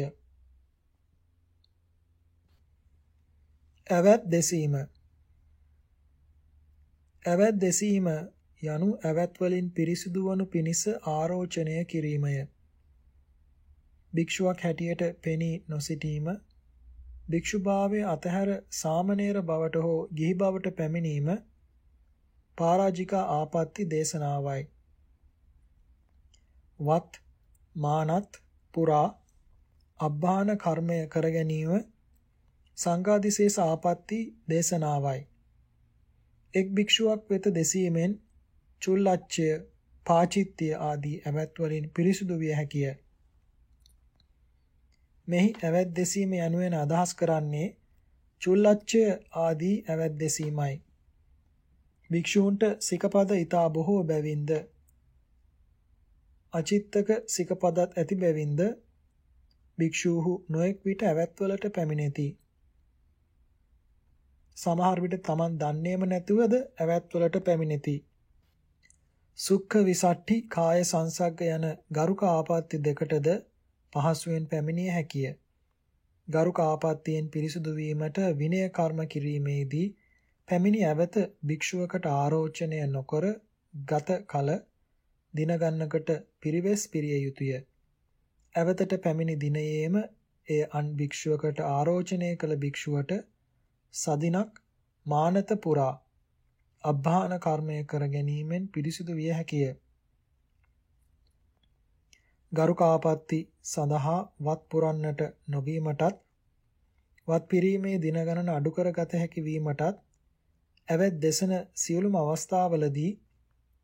ඇවැත් දෙසීම ඇවැත් දෙසීම යනු ඇවැත් වලින් පිරිසිදු වනු පිණිස ආරෝචනය කිරීමය. භික්ෂුවක් හැටියට පෙනී නොසිටීම භික්ෂුභාවයේ අතහැර සාමණේර බවට හෝ ගිහි බවට පැමිණීම පරාජිකා ආපත්‍ති දේශනාවයි. වත් මානත් පුරා අබ්බාන කර්මය කර ගැනීම සංඝාදිශේෂ ආපත්‍ති දේශනාවයි. එක් භික්ෂුවක් වෙත දෙසීමෙන් චුල්ලච්ඡය පාචිත්‍ය ආදී ඇවැත් වලින් පිරිසුදු විය හැකිය. මෙහි ඇවැත් දෙසීම යනුවෙන් අදහස් කරන්නේ චුල්ලච්ඡය ආදී ඇවැත් දෙසීමයි. භික්ෂූන්ට සිකපද ඊතා බොහෝ බැවින්ද අචිත්තක සිකපදත් ඇති බැවින්ද භික්ෂූහු නොඑක් විට ඇවැත්වලට පැමිණෙති. සමහර විට Taman දන්නේම නැතුවද ඇවැත්වලට පැමිණෙති. සුක්ඛ විසට්ටි කාය සංසග්ග යන ගරුක ආපත්‍ය දෙකටද පහසුවෙන් පැමිණිය හැකිය. ගරුක ආපත්‍යයෙන් පිරිසුදු වීමට විනය කර්ම කිරීමේදී පැමිණි ඇවත භික්ෂුවකට ආරෝචනය නොකර ගත කල දින ගන්නකට පිරිවෙස් පිරිය යුතුය. ඇවතට පැමිණි දිනයේම එය අන් භික්ෂුවකට ආරෝචනය කළ භික්ෂුවට සදිනක් මානත පුරා අභාන කර්මය කර ගැනීමෙන් පිරිසිදු විය හැකිය. ගරුකාපත්ති සඳහා වත් පුරන්නට නොවීමටත් වත් පිරීමේ දින ගණන අඩු කරගත හැකි වීමටත් ඇවැත් දෙසන සියලුම අවස්ථාවලදී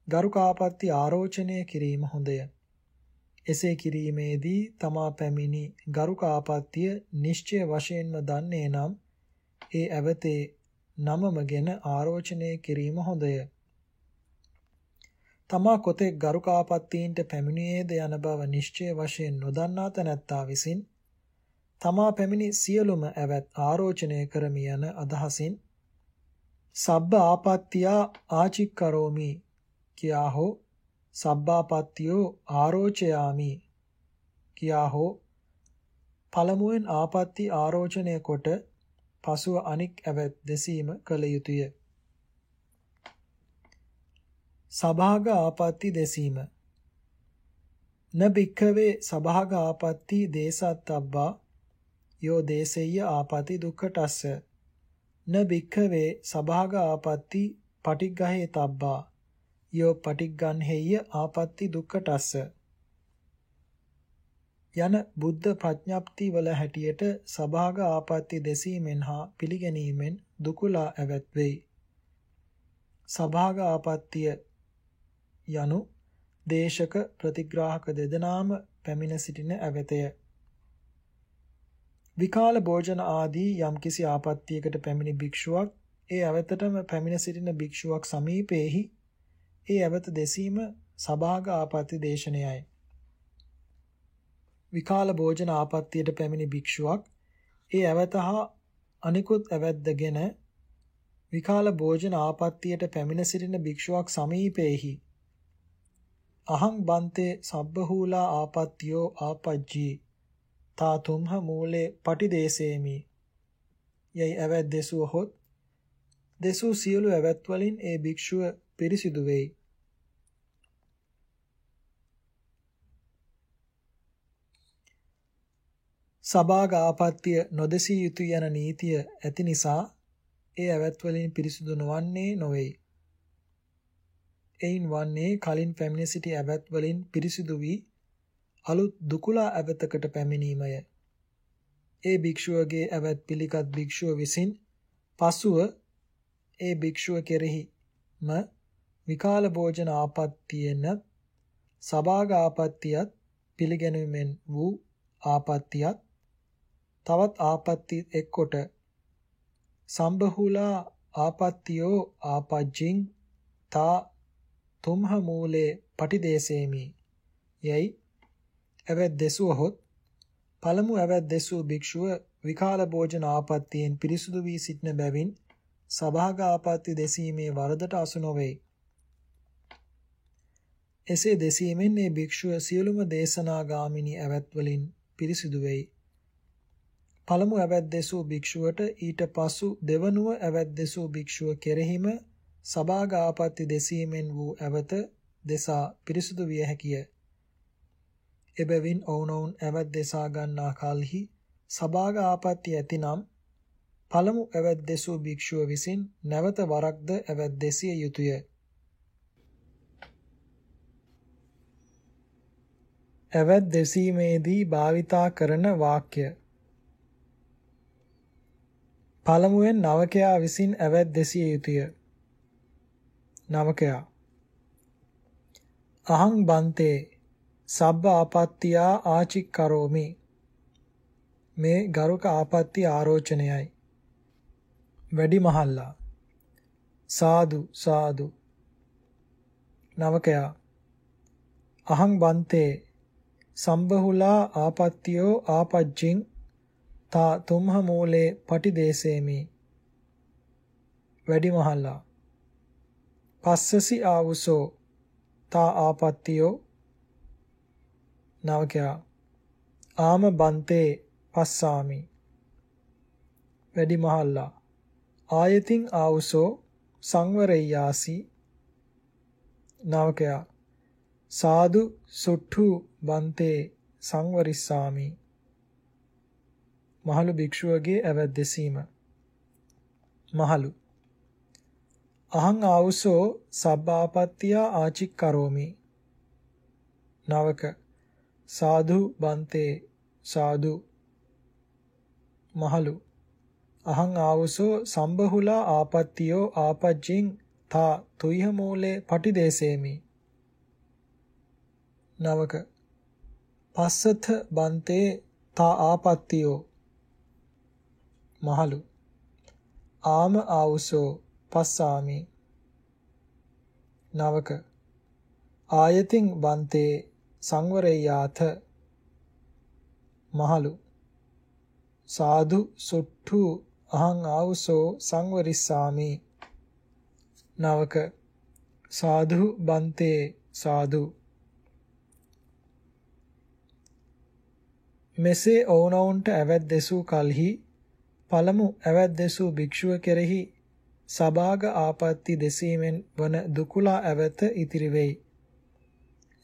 ගරුකාපත්ති ආරෝචනය කිරීම හොඳය. එසේ කිරීමේදී තමා පැමිණි ගරුකාපත්තිය නිශ්චය වශයෙන්ම දන්නේ නම් ඒ ඇවතේ නමමගෙන ආරෝචනය කිරීම හොඳය. තමා කොතෙක් ගරුකාපත්තීන්ට පැමිණියේද යන බව නිශ්චය වශයෙන් නොදන්නා තැනැත්තා විසින් තමා පැමිණි සියලුම ඇවැත් ආරෝචනය කරමි යන අදහසින් සබ්බ ආපත්‍තියා ආචික්කරෝමි කියා හෝ සබ්බාපත්තියෝ ආරෝචයාමි කියා හෝ පළමුවෙන් ආපත්‍ති ආරෝචනය කොට පසුව අනික් ඇවැත් දෙසීම කළ යුතුය. සභාග ආපත්‍ති දෙසීම. න භික්ඛවේ සභාග ආපත්‍ති දේසත්තබ්බා යෝ දේසෙය්‍ය ආපති දුක්ඛටස්ස. න භික්ඛවේ සභාග ආපත්‍ති පටිග්ගහේ තබ්බා යෝ පටිග්ගන්හෙය්‍ය ආපත්‍ති දුක්ඛටස්ස. යන බුද්ධ ප්‍රඥප්ති වල හැටියට සභාග ආපත්‍ය දෙසීමෙන් හා පිළිගැනීමෙන් දුකුලා ඇවත් වෙයි. සභාග ආපත්‍ය යනු දේශක ප්‍රතිග්‍රාහක දෙදෙනාම පැමිණ සිටින ඇවතය. විකාල භෝජන ආදී යම්කිසි ආපත්‍යයකට පැමිණි භික්ෂුවක් ඒ ඇවතටම පැමිණ සිටින භික්ෂුවක් සමීපයේහි ඒ ඇවත දෙසීම සභාග ආපත්‍ය දේශනයයි. විකාල භෝජන ආපත්තියට පැමිණි භික්ෂුවක් ඒ ඇවත හා අනිකුත් ඇවැද්දගෙන විකාල භෝජන ආපත්තියට පැමිණ සිටින භික්ෂුවක් සමීපයේහි අහං බන්තේ සබ්බහූලා ආපත්තියෝ ආපජ්ජී. තා තුම්හ මූලේ පටිදේසේමි. යයි ඇවැත් දෙසුවහොත් දෙසූ සියලු ඇවැත් වලින් ඒ භික්ෂුව පිරිසිදු වෙයි. සභාග ආපත්‍ය නොදෙසිය යුතු යන නීතිය ඇති නිසා ඒ ඇවැත් වලින් පිරිසුදු නොවන්නේ නොවේයි. එයින් වන්නේ කලින් පැමිණ සිටි ඇවැත් වලින් පිරිසුදු වී අලුත් දුකුලා ඇවතකට පැමිණීමය. ඒ භික්ෂුවගේ ඇවැත් පිළිගත් භික්ෂුව විසින් පසුව ඒ භික්ෂුව කෙරෙහිම විකාල භෝජන ආපත්තියෙන සභාග ආපත්තියත් පිළිගැනීමෙන් වූ ආපත්තියත් තවත් ආපත්‍ති එක්කොට සම්බහුලා ආපත්තියෝ ආපජ්ජින් තා තුම්හ මූලේ පටිදේසේමි යයි ඇවැත් දෙසුවහොත් පළමු ඇවැත් දෙසූ භික්ෂුව විකාල භෝජන ආපත්තියෙන් පිරිසුදු වී සිටින බැවින් සභාග ආපත්‍ති දෙසීමේ වරදට අසු නොවේ. එසේ දෙසීමෙන් මේ භික්ෂුව සියලුම දේශනාගාමිනී ඇවැත් වලින් පිරිසුදු වෙයි. පළමු ඇවැත් දෙසූ භික්ෂුවට ඊට පසු දෙවනුව ඇවැත් දෙසූ භික්ෂුව කෙරෙහිම සභාග ආපත්‍ය දෙසීමෙන් වූ ඇවත දෙසා පිරිසුදු විය හැකිය. එබැවින් ඔවුනොවුන් ඇවැත් දෙසා ගන්නා කලෙහි සභාග ආපත්‍ය ඇතිනම් පළමු ඇවැත් දෙසූ භික්ෂුව විසින් නැවත වරක්ද ඇවැත් දෙසිය යුතුය. ඇවැත් දෙසීමේදී භාවිතා කරන වාක්‍ය පළමුවෙන් නවකයා විසින් ඇවැත් දෙසිය යුතුය. නවකයා. අහං බන්තේ සබ්බ ආපත්‍තියා ආචික්කරෝමි. මේ ගරුක ආපත්‍ති ආරෝචනයයි. වැඩි මහල්ලා සාදු සාදු. නවකයා. අහං බන්තේ සම්බහුලා ආපත්තියෝ ආපජ්ජින් තා තුම්හ මූලේ පටිදේසේමි. වැඩි මහල්ලා පස්සසි ආවුසෝ. තා ආපත්තියෝ. නවකයා. ආම බන්තේ පස්සාමි. වැඩි මහල්ලා ආයතින් ආවුසෝ සංවරෙය්‍යාසි. නවකයා. සාදු සුට්ඨු බන්තේ සංවරිස්සාමි. මහලු භික්ෂුවගේ ඇවැද්දසීම මහලු. අහං ආවුසෝ සබ්බාපත්තියා ආචික්කරෝමි. නවක. සාදු බන්තේ. සාදු. මහලු. අහං ආවුසෝ සම්බහුලා ආපත්තියෝ ආපජ්ජින් තා තුයිහ මූලේ පටිදේසේමි. නවක. පස්සත බන්තේ තා ආපත්තියෝ. මහලු. ආම ආවුසෝ පස්සාමි. නවක. ආයතින් බන්තේ සංවරෙයාත මහලු. සාදු සුට්ඨු අහං ආවුසෝ සංවරිස්සාමි. නවක. සාදු බන්තේ සාදු. මෙසේ ඔවුනොවුන්ට ඇවැත් දෙසූ කලෙහි පළමු ඇවැත් දෙසූ භික්ෂුව කෙරෙහි සභාග ආපත්‍ති දෙසීමෙන් වන දුකුලා ඇවත ඉතිරි වෙයි.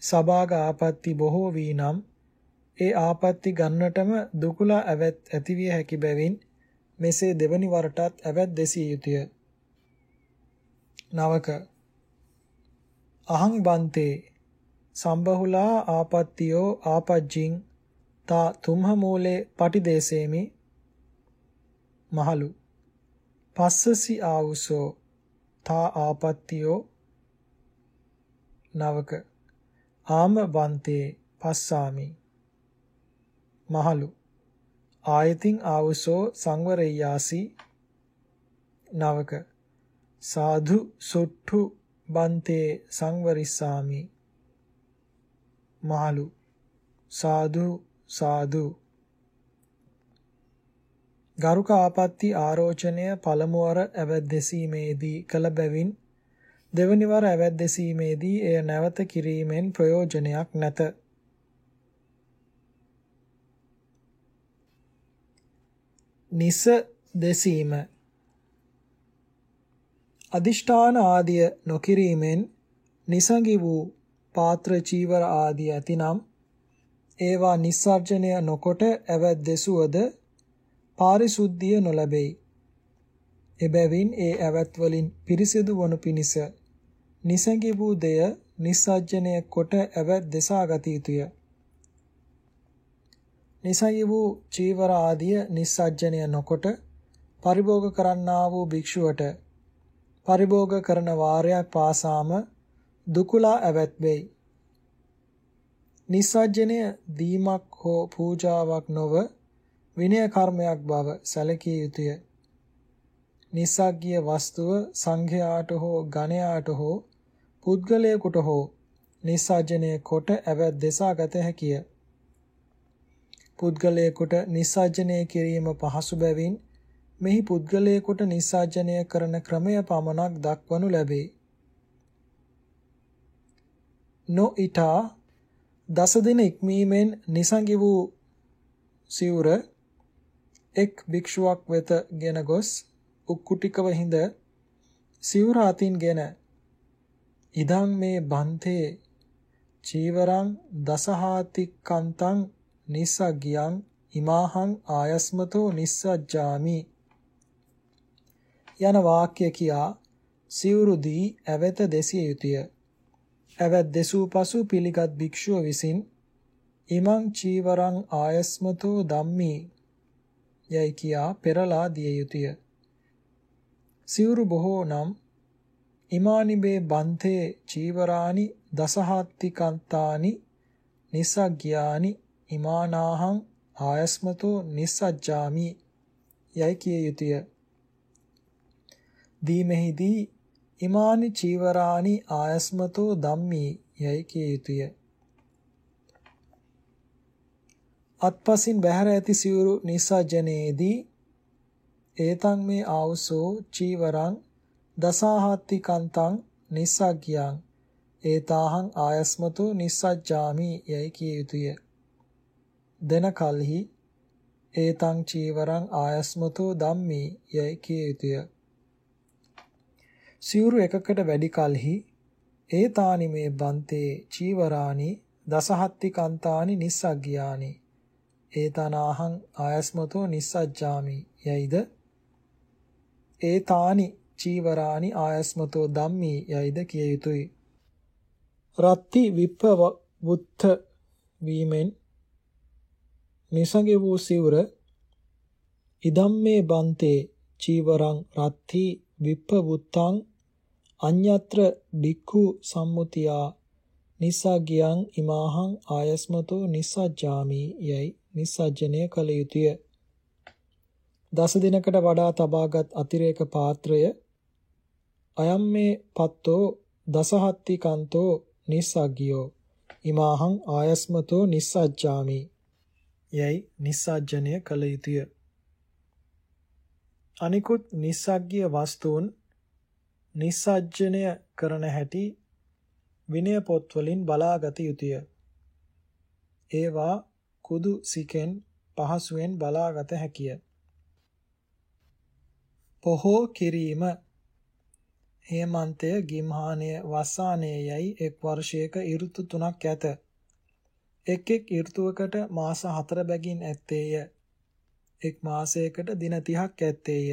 සභාග ආපත්‍ති බොහෝ වී නම් ඒ ආපත්‍ති ගන්නටම දුකුලා ඇවැත් ඇතිවිය හැකි බැවින් මෙසේ දෙවනි වරටත් ඇවැත් දෙසිය යුතුය. නවක අහං බන්තේ සම්බහුලා ආපත්තියෝ ආපජ්ජින් තා තුම්හ මූලේ පටිදේසේමි මහලු පස්සසි ආවුසෝ තා ආපත්තියෝ නවක. ආම බන්තේ පස්සාමි. මහලු. ආයතින් ආවුසෝ සංවරෙය්‍යාසි නවක. සාධු සුට්ඨු බන්තේ සංවරිස්සාමි. මහලු. සාධු සාදු ගරුක ආපත්‍ති ආරෝචනය පළමුවර ඇවැද්දසීමේදී කළ බැවින් දෙවනිවර ඇවැද්දසීමේදී එය නැවත කිරීමෙන් ප්‍රයෝජනයක් නැත. නිස දෙසීම අදිෂ්ඨාන ආදිය නොකිරීමෙන් නිසඟි වූ පාත්‍ර චීවර ආදී ඇතිනම් ඒවා නිස්සර්ජනය නොකොට ඇවැත් දෙසුවද පාරිශුද්ධිය නොලැබෙයි. එබැවින් ඒ ඇවැත් වලින් පිරිසිදු වනු පිණිස නිසඟි වූ දෙය නිස්සර්ජනය කොට ඇවැත් දෙසා ගත යුතුය. නිසඟි වූ චීවර ආදිය නිස්සර්ජනය නොකොට පරිභෝග කරන්නා වූ භික්ෂුවට පරිභෝග කරන වාරයක් පාසාම දුකුලා ඇවැත් වෙයි. නිස්සජ්ජනය දීමක් හෝ පූජාවක් නොව විනය කර්මයක් බව සැලකිය යුතුය. නිස්සග්ගිය වස්තුව සංඝයාට හෝ ගණයාට හෝ පුද්ගලයෙකුට හෝ නිස්සජ්ජනය කොට ඇවැත් දෙසා ගත හැකිය. පුද්ගලයෙකුට නිස්සජ්ජනය කිරීම පහසු බැවින් මෙහි පුද්ගලයෙකුට නිස්සජ්ජනය කරන ක්‍රමය පමණක් දක්වනු ලැබේ. නොඉතා දස දින ඉක්මීමෙන් නිසංගි වූ සිවුර එක් භික්ෂුවක් වෙත ගෙන ගොස් උක්කුටිකව හිඳ සිවුර අතින්ගෙන ඉදං මේ බන්තේ චීවරං දසහාතික්කන්තං නිස්සග්ගියං ඉමාහං ආයස්මතෝ නිස්සජ්ජාමි. යන වාක්‍ය කියා සිවුරු දී ඇවත දෙසිය යුතුය. ඇවැත් දෙසූ පසු පිළිගත් භික්ෂුව විසින් ඉමං චීවරං ආයස්මතෝ ධම්මි. යයි කියා පෙරලා දිය යුතුය. සිවුරු බොහෝ නම් ඉමානිබේ බන්තේ චීවරානි දසහත්තිකන්තානි නිසග්ගයානි ඉමානාහං ආයස්මතෝ නිස්සජ්ජාමි යයි කිය යුතුය. දීමෙහිදී ඉමානි චීවරානි ආයස්මතෝ ධම්මි යයි කිය යුතුය. අත්පසින් බැහැර ඇති සිවුරු නිසජනේදී ඒතං මේ ආවසෝ චීවරං දසාහත්ති කන්තං නිස්සග්ගියං ඒතාහං ආයස්මතු නිස්සජ්ජාමි යයි කිය යුතුය. දෙන කලෙහි ඒතං චීවරං ආයස්මතු ධම්මි යයි කිය යුතුය. සිවුරු එකකට වැඩි කලෙහි ඒතානි මේ බන්තේ චීවරානි දසහත්ති කන්තානි නිස්සග්ගියානි ඒතනාහං ආයස්මතෝ නිස්සජ්ජාමි යයිද? ඒතානි චීවරානි ආයස්මතෝ ධම්මි යයිද කිය යුතුය. රත්ති විප්පවුත්ත වීමෙන් නිසඟ වූ සිවුර ඉදම්මේ බන්තේ චීවරං රත්ති විප්පවුත්තං අඤ්ඤත්‍ර බික්ඛු සම්මුතියා නිසග්ගයන් ඉමාහං ආයස්මතෝ නිසජ්ජාමි යයි. නිසජ්ජනය කළ යුතුය. දස දිනකට වඩා තබාගත් අතිරේක පාත්‍රය අයම් මේ පත්තෝ දසහත්ති කන්තෝ නිස්සග්ගියෝ ඉමාහං ආයස්මතෝ නිස්සජ්ජාමි යයි නිස්සජ්ජනය කළ යුතුය. අනිකුත් නිස්සග්ගිය වස්තුන් නිස්සජ්ජනය කරන හැටි විනය පොත්වලින් බලාගත යුතුය. ඒවා කුදු සිකෙන් පහසුවෙන් බලාගත හැකිය. පොහෝ කිරීම හේමන්තය ගිම්හානය වස්සානය යයි එක් වර්ෂයක ඍතු තුනක් ඇත. එක් එක් ඍතුවකට මාස 4 බැගින් ඇත්තේය. එක් මාසයකට දින 30ක් ඇත්තේය.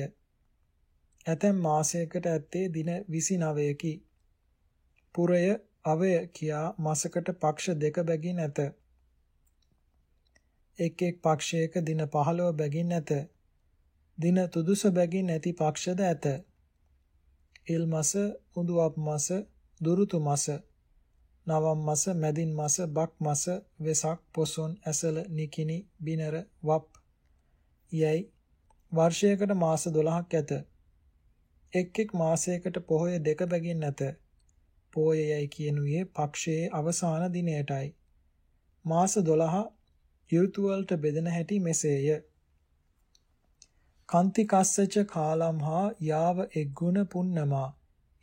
ඇතැම් මාසයකට ඇත්තේ දින 29කි. පුරය අවය කියා මාසකට පක්ෂ දෙක බැගින් ඇත. එක් එක් පක්ෂයක දින 15 බැගින් ඇත. දින තුදුස බැගින් ඇති පක්ෂද ඇත. ඉල් මාස, උඳුවප් මාස, දුරුතු මාස, නවම් මාස, මැදින් මාස, බක් මාස, වෙසක්, පොසොන්, ඇසල, නිකිනි, බිනර, වප් යයි වර්ෂයකට මාස 12ක් ඇත. එක් එක් මාසයකට පොහොය දෙක බැගින් නැත. පෝයයයි කියනුවේ පක්ෂයේ අවසාන දිනයටයි. මාස 12 ඍතු වලට බෙදෙන හැටි මෙසේය. කන්තිකස්සච කාලම්හා යාව එග්ගුණ පුන්නමා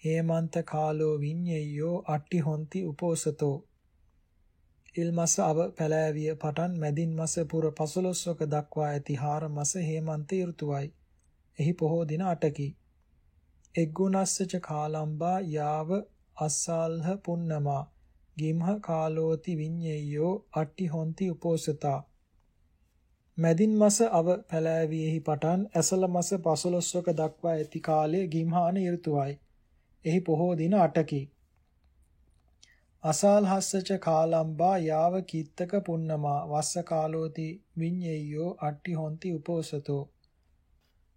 හේමන්ත කාලෝ විඤ්ඤයෝ අට්ටි හොಂತಿ උපෝසතෝ ඉල් මස අව පැලෑවිය පටන් මැදින් මස පුර 15ක දක්වා ඇති හාර මස හේමන්ත ඍතුවයි. එහි පොහෝ දින 8කි. එග්ගුණස්සච කාලම්බා යාව අස්සාල්හ පුන්නමා ගිම්හ කාලෝති විඤ්ඤයෝ අට්ටි හොಂತಿ උපෝසතා මැදින් මස අව පැලෑවියෙහි පටන් ඇසල මස 15ක දක්වා ඇති කාලය ගිම්හාන ඍතුවයි. එහි පොහෝ දින 8කි. අසාල්හස්සච කාලම්බා යාව කිත්තක පුන්නමා වස්ස කාලෝති විඤ්ඤයෝ අට්ටි හොಂತಿ උපෝසතෝ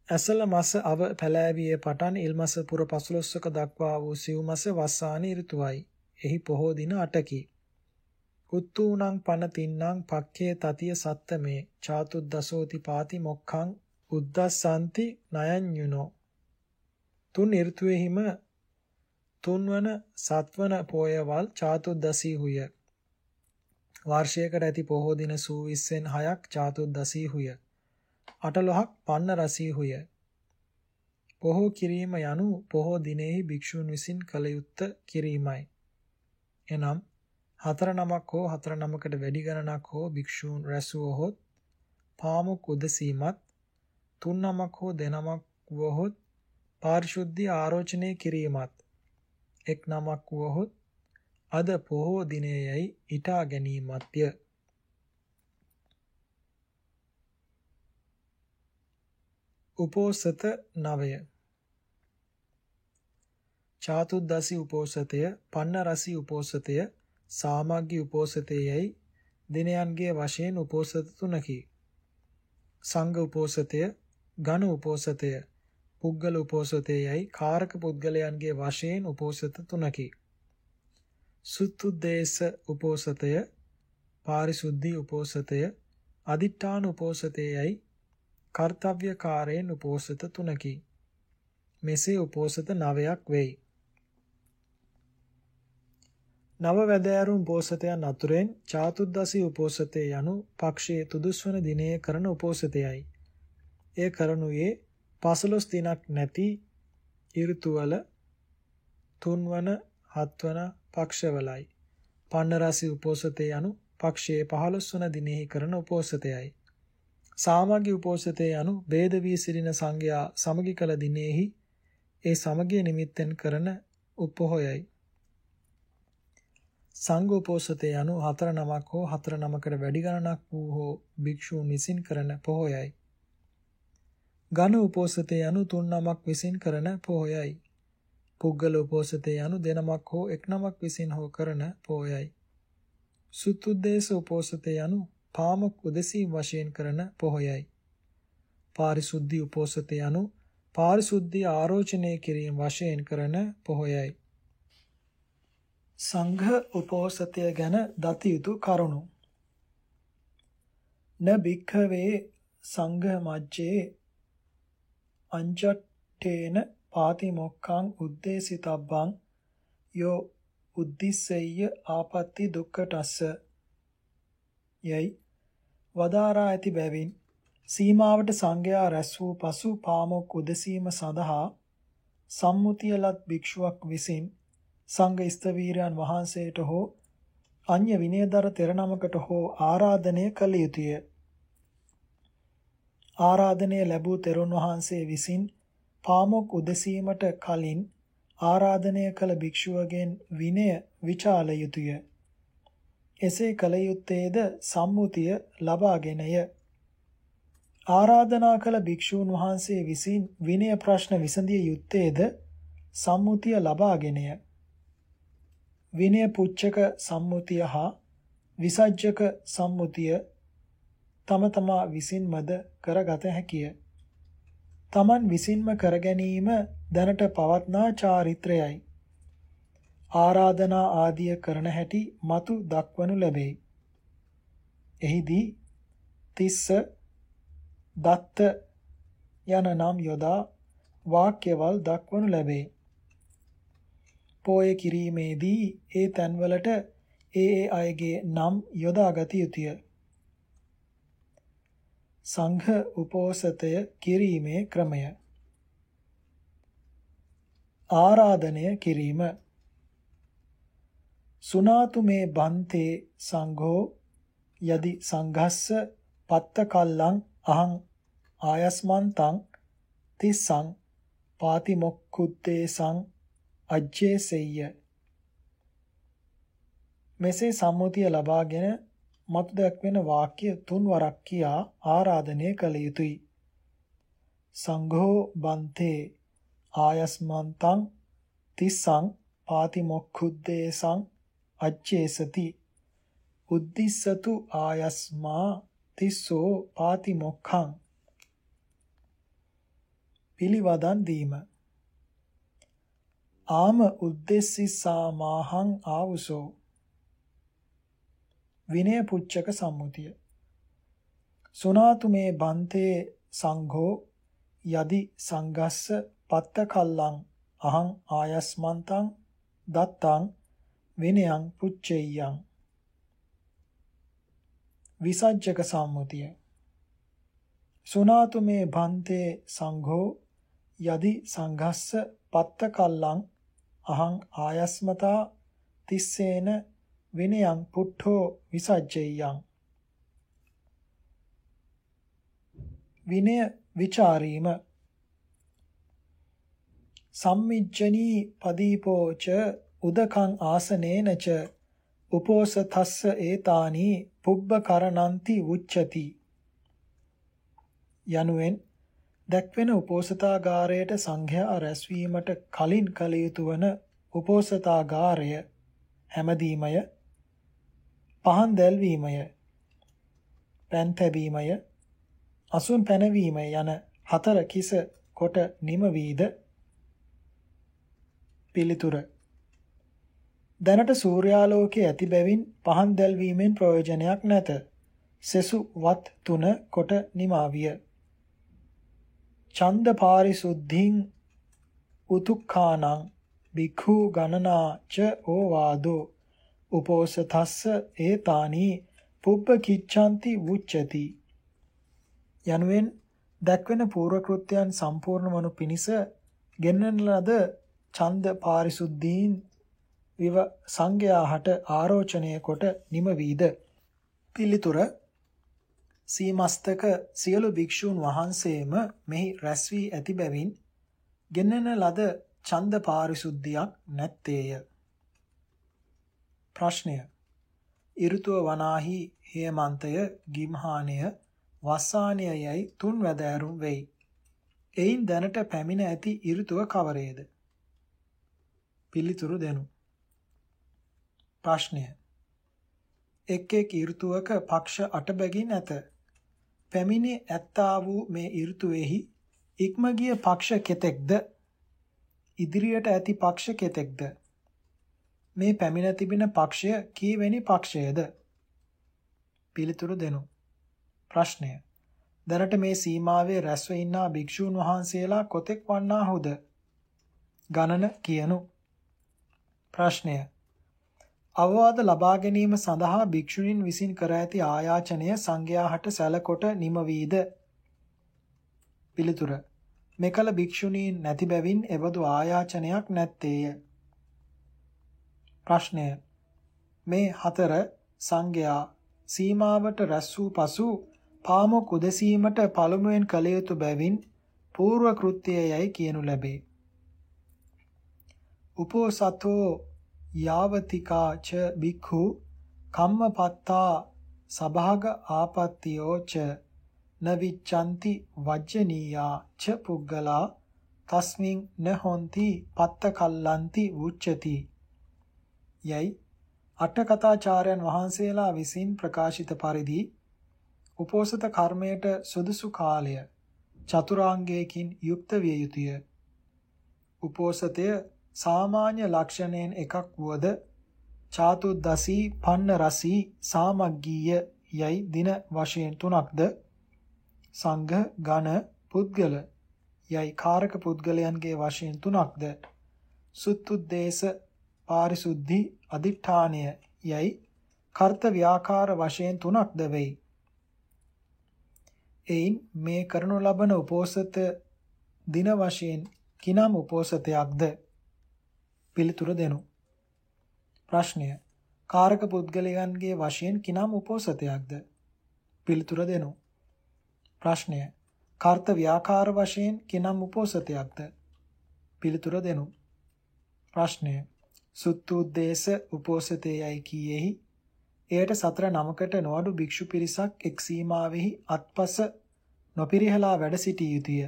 ඇසල මස අව පැලෑවියේ පටන් ඉල්මස පුර 15ක දක්වා වූ සිව් මස වස්සාන ඍතුවයි. එහි පොහෝ දින 8කි. උත්තූණං පන තින්නම් පක්ඛේ තතිය සත්තමේ චාතුද්දසෝති පාති මොක්ඛං උද්දස්සanti නයඤ්ඤුනෝ තුන් ඍතුවේහිම තුන්වන සත්වන පෝයවල් චාතුද්දසී හුය වර්ෂයකට ඇති පොහෝ දින සූවිස්සෙන් 6ක් චාතුද්දසී හුය අටලොහක් පන්න රසීහුය. පොහෝ කිරීම යනු පොහෝ දිනෙහි භික්ෂූන් විසින් කළ යුත්ත කිරීමයි. එනම් හතර නමක් හෝ හතර නමකට වැඩි ගණනක් හෝ භික්ෂූන් රැසුවහොත් පාමුක් උදසීමත් තුන් නමක් හෝ දෙනමක් වහොත් පාරිශුද්ධිය ආරෝචනය කිරීමත් එක් නමක් වහොත් අද පොහෝ දිනයයි ඊටා ගැනීමත්ය. උපෝසත නවය චාතුද්දසි උපෝසතය පන්න රසි උපෝසතය සාමග්ගි උපෝසතයයි දිනයන්ගේ වශයෙන් උපෝසත තුනකි සංඝ උපෝසතය ඝන උපෝසතය පුද්ගල උපෝසතයයි කාරක පුද්ගලයන්ගේ වශයෙන් උපෝසත තුනකි සුත්තුද්දේශ උපෝසතය පාරිශුද්ධි උපෝසතය අදිඨාන උපෝසතේයයි කර්තව්‍යකාරයෙන් උපෝසත තුනකි. මෙසේ උපෝසත නවයක් වෙයි. නව වැදෑරුම් උපෝසතයන් අතුරෙන් චාතුද්දසී උපෝසතේ යනු පක්ෂයේ තුදුස්වන දිනයේ කරන උපෝසතයයි. එය කරනුයේ 15 දිනක් නැති ඍතුවල තුන්වන හත්වන පක්ෂවලයි. පන්නරසි උපෝසතේ යනු පක්ෂයේ 15 වන දිනෙහි කරන උපෝසතයයි. සාමගි උපෝසතේ යනු ભેද වී සිටින සංඝයා සමගි කළ දිනෙහි ඒ සමගිය නිමිත්තෙන් කරන උපහොයයි. සංඝ උපෝසතේ යනු හතර නමක් හෝ හතර නමකට වැඩි ගණනක් වූ හෝ භික්ෂූන් විසින් කරන පොහොයයි. ඝන උපෝසතේ යනු තුන් නමක් විසින් කරන පොහොයයි. පුද්ගල උපෝසතේ යනු දෙනමක් හෝ එක් නමක් විසින් හෝ කරන පොහොයයි. සුතුද්දේශ උපෝසතේ යනු පාමොක් උදෙසී වශයෙන් කරන පොහොයයි. පාරිසුද්ධි උපෝසතේ යනු පාරිශුද්ධිය ආරෝචනය කිරීම වශයෙන් කරන පොහොයයි. සංඝ උපෝසතය ගැන දත යුතු කරුණු. න භික්ඛවේ සංඝ මජ්ජේ අංජට්ඨේන පාතිමොක්ඛං උද්දේසිතබ්බං යෝ උද්දිස්සෙය්‍ය ආපත්‍ති දුක්ඛටස්ස යයි වදාරා ඇති බැවින් සීමාවට සංඝයා රැස් වූ පසු පාමොක් උදසීම සඳහා සම්මුතියලත් භික්ෂුවක් විසින් සංඝ ස්තවීරයන් වහන්සේට හෝ අන්‍ය විනයදර තෙරණමකට හෝ ආරාධනය කළ යුතුය. ආරාධනය ලැබූ තෙරුන් වහන්සේ විසින් පාමොක් උදසීමට කලින් ආරාධනය කළ භික්ෂුවගෙන් විනය විචාල යුතුය. එසේ කළ යුත්තේද සම්මුතිය ලබාගෙනය. ආරාධනා කළ භික්ෂූන් වහන්සේ විසින් විනය ප්‍රශ්න විසඳිය යුත්තේද සම්මුතිය ලබාගෙනය. විනය පුච්චක සම්මුතිය හා විසජ්ජක සම්මුතිය තම තමා විසින්මද කරගත හැකිය. තමන් විසින්ම කර ගැනීම දැනට පවත්නා චාරිත්‍රයයි. ආරාධනා ආදිය කරන හැටි මතු දක්වනු ලැබේ. එහිදී තිස්ස දත්ත යන නම් යොදා වාක්‍යවල් දක්වනු ලැබේ. පෝය කිරීමේදී ඒ තැන්වලට ඒ ඒ අයගේ නම් යොදාගත යුතුය. සංඝ උපෝසතය කිරීමේ ක්‍රමය ආරාධනය කිරීම සුනාතු මේ බන්තේ සංඝෝ යදි සංඝස්ස පත්ත කල්ලං අහං ආයස්මන්තං තිස්සං පාතිමොක්කුත්තේසං අජ්ජේසෙය්‍ය මෙසේ සම්මුතිය ලබාගෙන මතු දැක්වෙන වාක්‍ය තුන් වරක් කියා ආරාධනය කළ යුතුය. සංඝෝ බන්තේ ආයස්මන්තං තිස්සං පාතිමොක්කුද්දේසං අච්චේසති උද්දිස්සතු ආයස්මා තිස්සෝ පාතිමොක්ඛං. පිළිවදන් දීම. ආම උද්දෙස්සිසාමාහං ආවුසෝ. විනය පුච්චක සම්මුතිය. සුනාතු මේ බන්තේ සංඝෝ යදි සංගස්ස පත්ත කල්ලං අහං ආයස්මන්තං දත්තං විනයං පුච්චෙය්‍යං. විසජ්ජක සම්මුතිය. සුනාතු මේ භන්තේ සංඝෝ යදි සංඝස්ස පත්ත කල්ලං අහං ආයස්මතා තිස්සේන විනයං පුට්ඨෝ විසජ්ජෙය්‍යං. විනය ਵਿਚාරීම සම්මිජ්ජනී පදීපෝච උදකං ආසනේනච උපෝසතස්ස ඒතානි පුබ්බකරණන්ති උච්චති. යනුවෙන් දැක්වෙන උපෝසතාගාරයට සංඝයා රැස්වීමට කලින් කළ යුතු වන උපෝසතාගාරය හැමදීමය පහන් දැල්වීමය පෑන් තැබීමය අසුන් පැනවීම යන හතර කිස කොට නිම වීද පිළිතුර දැනට සූර්යාලෝකයේ ඇති බැවින් පහන් දැල්වීමෙන් ප්‍රයෝජනයක් නැත. සෙසු වත් තුන කොට නිමාවිය. ඡන්ද පාරිසුද්ධින් උතුක්ඛානං බික්ඛු ගණනා ච ඕවාදෝ උපෝසතස්ස ඒතානි පුබ්බ කිච්ඡanti උච්චති යනුවෙන් දැක්වෙන පූර්ව කෘත්‍යයන් සම්පූර්ණ වනු පිණිස ගෙන්වන ලද ඡන්ද පාරිසුද්ධීන් විව සංඝයාහට ආරෝචනය කොට නිම වීද පිළිතුර සීමස්තක සියලු භික්ෂූන් වහන්සේම මෙහි රැස් වී ඇති බැවින් ගෙන්වන ලද ඡන්ද පාරිසුද්ධියක් නැත්තේය ප්‍රශ්නය ඍතුව වනාහි හේමන්තය ගිම්හානය වස්සානයයයි තුන් වැදෑරුම් වෙයි. එයින් දැනට පැමිණ ඇති ඍතුව කවරේද? පිළිතුරු දෙනු. ප්‍රශ්නය. එක් එක් ඍතුවක පක්ෂ 8 බැගින් ඇත. පැමිණි ඇත්තා වූ මේ ඍතුවේහි ඉක්ම ගිය පක්ෂ කෙතෙක්ද? ඉදිරියට ඇති පක්ෂ කෙතෙක්ද? මේ පැමිණ තිබෙන පක්ෂය කීවෙනි පක්ෂයද? පිළිතුරු දෙනු. ප්‍රශ්නය. දැනට මේ සීමාවේ රැස්ව ඉන්නා භික්ෂූන් වහන්සේලා කොතෙක් වන්නාහුද? ගණන කියනු. ප්‍රශ්නය. අවවාද ලබා ගැනීම සඳහා භික්ෂුණීන් විසින් කර ඇති ආයාචනය සංඝයාට සැලකොට නිම වීද? පිළිතුර. මෙකල භික්ෂුණීන් නැති බැවින් එබඳු ආයාචනයක් නැත්තේය. ප්‍රශ්නය. මේ හතර සංඝයා සීමාවට රැස් වූ පසු පාමොක් උදසීමට පළමුවෙන් කළ යුතු බැවින් పూర్ව කෘත්‍යයයි කියනු ලැබේ. උපෝසතෝ යාවතිකා ච බික්ඛු කම්මපත්තා සභාග ආපත්තියෝ ච නවිච්ඡanti වජ්ජනීයා ච පුග්ගලා තස්මින් නහොಂತಿ පත්ත කල්ලන්ති උච්චති යයි අට කතාචාර්යන් වහන්සේලා විසින් ප්‍රකාශිත පරිදි උපෝසත කර්මයට සුදුසු කාලය චතුරාංගයකින් යුක්ත විය යුතුය. උපෝසතය සාමාන්‍ය ලක්ෂණයෙන් එකක් වුවද චාතුද්දසී පන්න රසී සාමග්ගීය යයි දින වශයෙන් තුනක්ද? සංඝ ගණ පුද්ගල යයි කාරක පුද්ගලයන්ගේ වශයෙන් තුනක්ද? සුත්තුද්දේශ පාරිසුද්ධි අදිඨානය යයි කර්ත ව්‍යාකාර වශයෙන් තුනක්ද වෙයි. එයින් මේ කරනු ලබන උපෝසත දින වශයෙන් කිනම් උපෝසතයක්ද පිළිතුර දෙනු. ප්‍රශ්නය. කාරක පුද්ගලයන්ගේ වශයෙන් කිනම් උපෝසතයක්ද පිළිතුර දෙනු. ප්‍රශ්නය. කර්ත ව්‍යාකාර වශයෙන් කිනම් උපෝසතයක්ද පිළිතුර දෙනු. ප්‍රශ්නය. සුත්තුද්දේශ උපෝසතයයි කීයේහි? එයට සතර නමකට නොඅඩු භික්ෂු පිරිසක් එක් සීමාවෙහි අත්පස නොපිරිහලා වැඩ සිටිය යුතුය.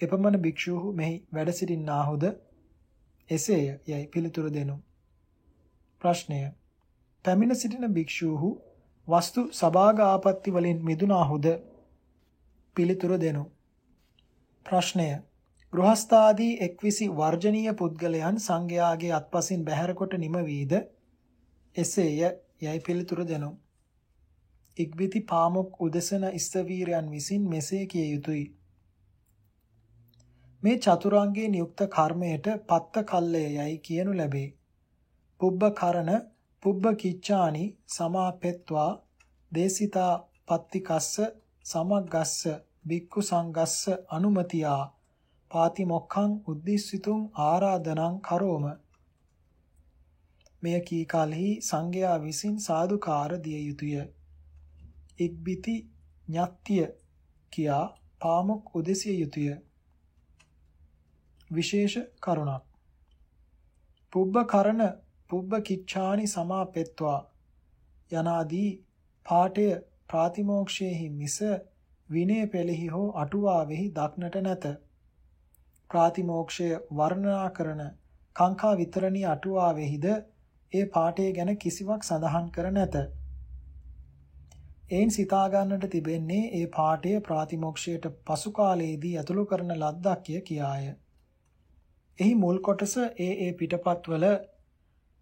එපමණ භික්ෂූහු මෙහි වැඩ සිටින්නාහුද? එසේය යයි පිළිතුරු දෙනු. ප්‍රශ්නය. පැමිණ සිටින භික්ෂූහු වස්තු සභාග ආපත්‍ති වලින් මිදුනාහුද? පිළිතුරු දෙනු. ප්‍රශ්නය. ගෘහස්ථාදී එක්විසි වර්ජනීය පුද්ගලයන් සංඝයාගේ අත්පසින් බැහැර කොට නිම වීද එසේය යයි පිළිතුරු දෙනු. ඉක්බිති පාමුක් උදසන ස්තවීරයන් විසින් මෙසේ කිය යුතුය. මේ චතුරාංගයේ නියුක්ත කර්මයට පත්ත කල්ලය යයි කියනු ලැබේ. පුබ්බ කරන පුබ්බ කිච්ඡානි සමාපෙත්වා දේසිතා පත්තිකස්ස සමග්ගස්ස බික්කු සංගස්ස අනුමතියා පාති මොක්ඛං උද්දිස්සිතුං ආරාධනං කරෝම මෙය කී කලෙහි සංඝයා විසින් සාදුකාර දිය යුතුය. ඉක්බිති ඤත්තිය කියා පාමුක් උදෙසිය යුතුය. විශේෂ කරුණක්. පුබ්බ කරන පුබ්බ කිච්ඡානි සමාපෙත්වා යනාදී පාඨය ප්‍රාතිමෝක්ෂයේහි මිස විනය පෙළෙහි හෝ අටුවාවෙහි දක්නට නැත. ප්‍රාතිමෝක්ෂය වර්ණනා කරන කාංකා විතරණී අටුවාවෙහිද ඒ පාඨය ගැන කිසිවක් සඳහන් කර නැත. එයින් සිතා ගන්නට තිබෙන්නේ ඒ පාඨය ප්‍රාතිමෝක්ෂයට පසු කාලයේදී ඇතුළු කරන ලද්දක්ය කියාය. එහි මුල් කොටස ඒ ඒ පිටපත්වල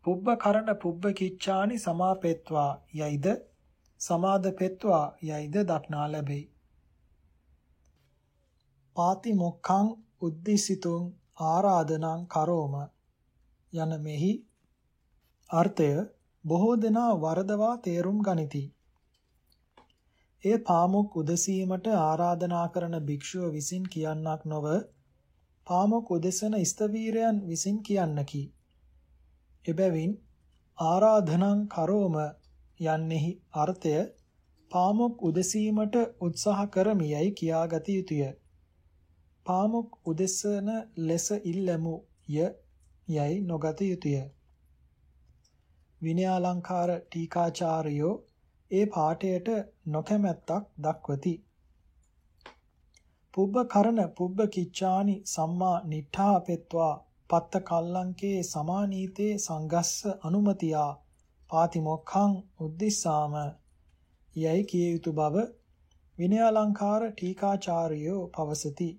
පුබ්බ කරන පුබ්බ කිච්ඡානි සමාපෙත්වා යයිද සමාදපෙත්වා යයිද දක්නා ලැබෙයි. පාති මොක්ඛං උද්දිසිතුං ආරාධනං කරෝම යන මෙහි අර්ථය බොහෝ දෙනා වරදවා තේරුම් ගනිති. එය පාමුක් උදසීමට ආරාධනා කරන භික්ෂුව විසින් කියන්නක් නොව පාමුක් උදෙසන ස්තවීරයන් විසින් කියන්නකි. එබැවින් ආරාධනං කරෝම යන්නේහි අර්ථය පාමුක් උදසීමට උත්සාහ කරමියයි කියාගත යුතුය. පාමුක් උදෙසන ලෙස ඉල්ලමු ය යයි නොගත යුතුය. විනයාලංකාර ටීකාචාර්යෝ ඒ පාඨයට නොකැමැත්තක් දක්වති. පුබ්බ කරන පුබ්බ කිච්ඡානි සම්මා නිඨා පෙත්වා පත්ත කල්ලංකේ සමානීතේ සංගස්ස අනුමතියා පාතිමොක්ඛං උද්දිස්සාම යයි කිය යුතු බව විනයාලංකාර ටීකාචාර්යෝ පවසති.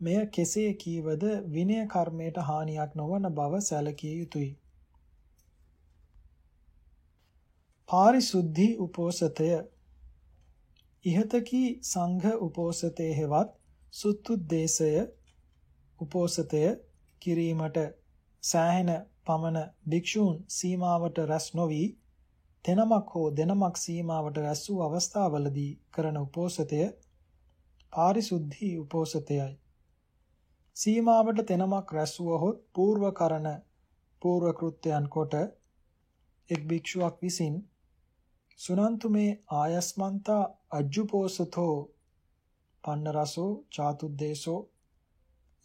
මෙය කෙසේ කීවද විනය කර්මයට හානියක් නොවන බව සැලකිය යුතුය. පාරිශුද්ධි උපෝසතය ඉහතකී සංඝ උපෝසතේ හෙවත් සුත්තුද්දේශය උපෝසතය කිරීමට සෑහෙන පමණ භික්ෂූන් සීමාවට රැස් නොවි. තෙනමක් හෝ දෙනමක් සීමාවට රැස් වූ අවස්ථාවලදී කරන උපෝසතය පාරිශුද්ධි උපෝසතයයි. සීමාවට තෙනමක් රැස් වූහොත් పూర్වකරණ పూర్ව කෘත්‍යයන් කොට එක් භික්ෂුවක් විසින් සුනන්තුමේ ආයස්මන්තා අජ්ජුපෝසතෝ පන්න රසෝ චාතුද්දේශෝ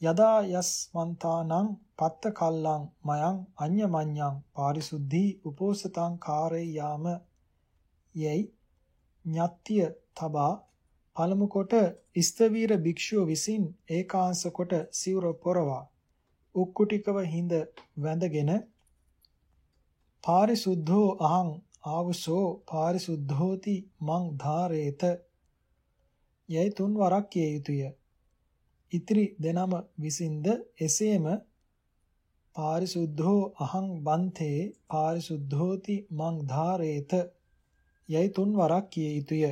යදා යස්මන්තානං පත්ත කල්ලං මයං අඤ්ඤමඤ්ඤං පාරිසුද්ධි උපෝසතං කාරේයාම යයි ඤත්තිය තබා පළමු කොට ස්තවීර භික්ෂුව විසින් ඒකාංශ කොට සිවුර පොරවා උක්කුටිකව හිඳ වැඳගෙන පාරිසුද්ධෝ අහං ආවසෝ පාරිසුද්ධෝති මං ධාරේත. යයි තුන් වරක් කිය යුතුය. ඉතිරි දෙනම විසින්ද එසේම පාරිසුද්ධෝ අහං බන්තේ පාරිසුද්ධෝති මං ධාරේත. යයි තුන් වරක් කිය යුතුය.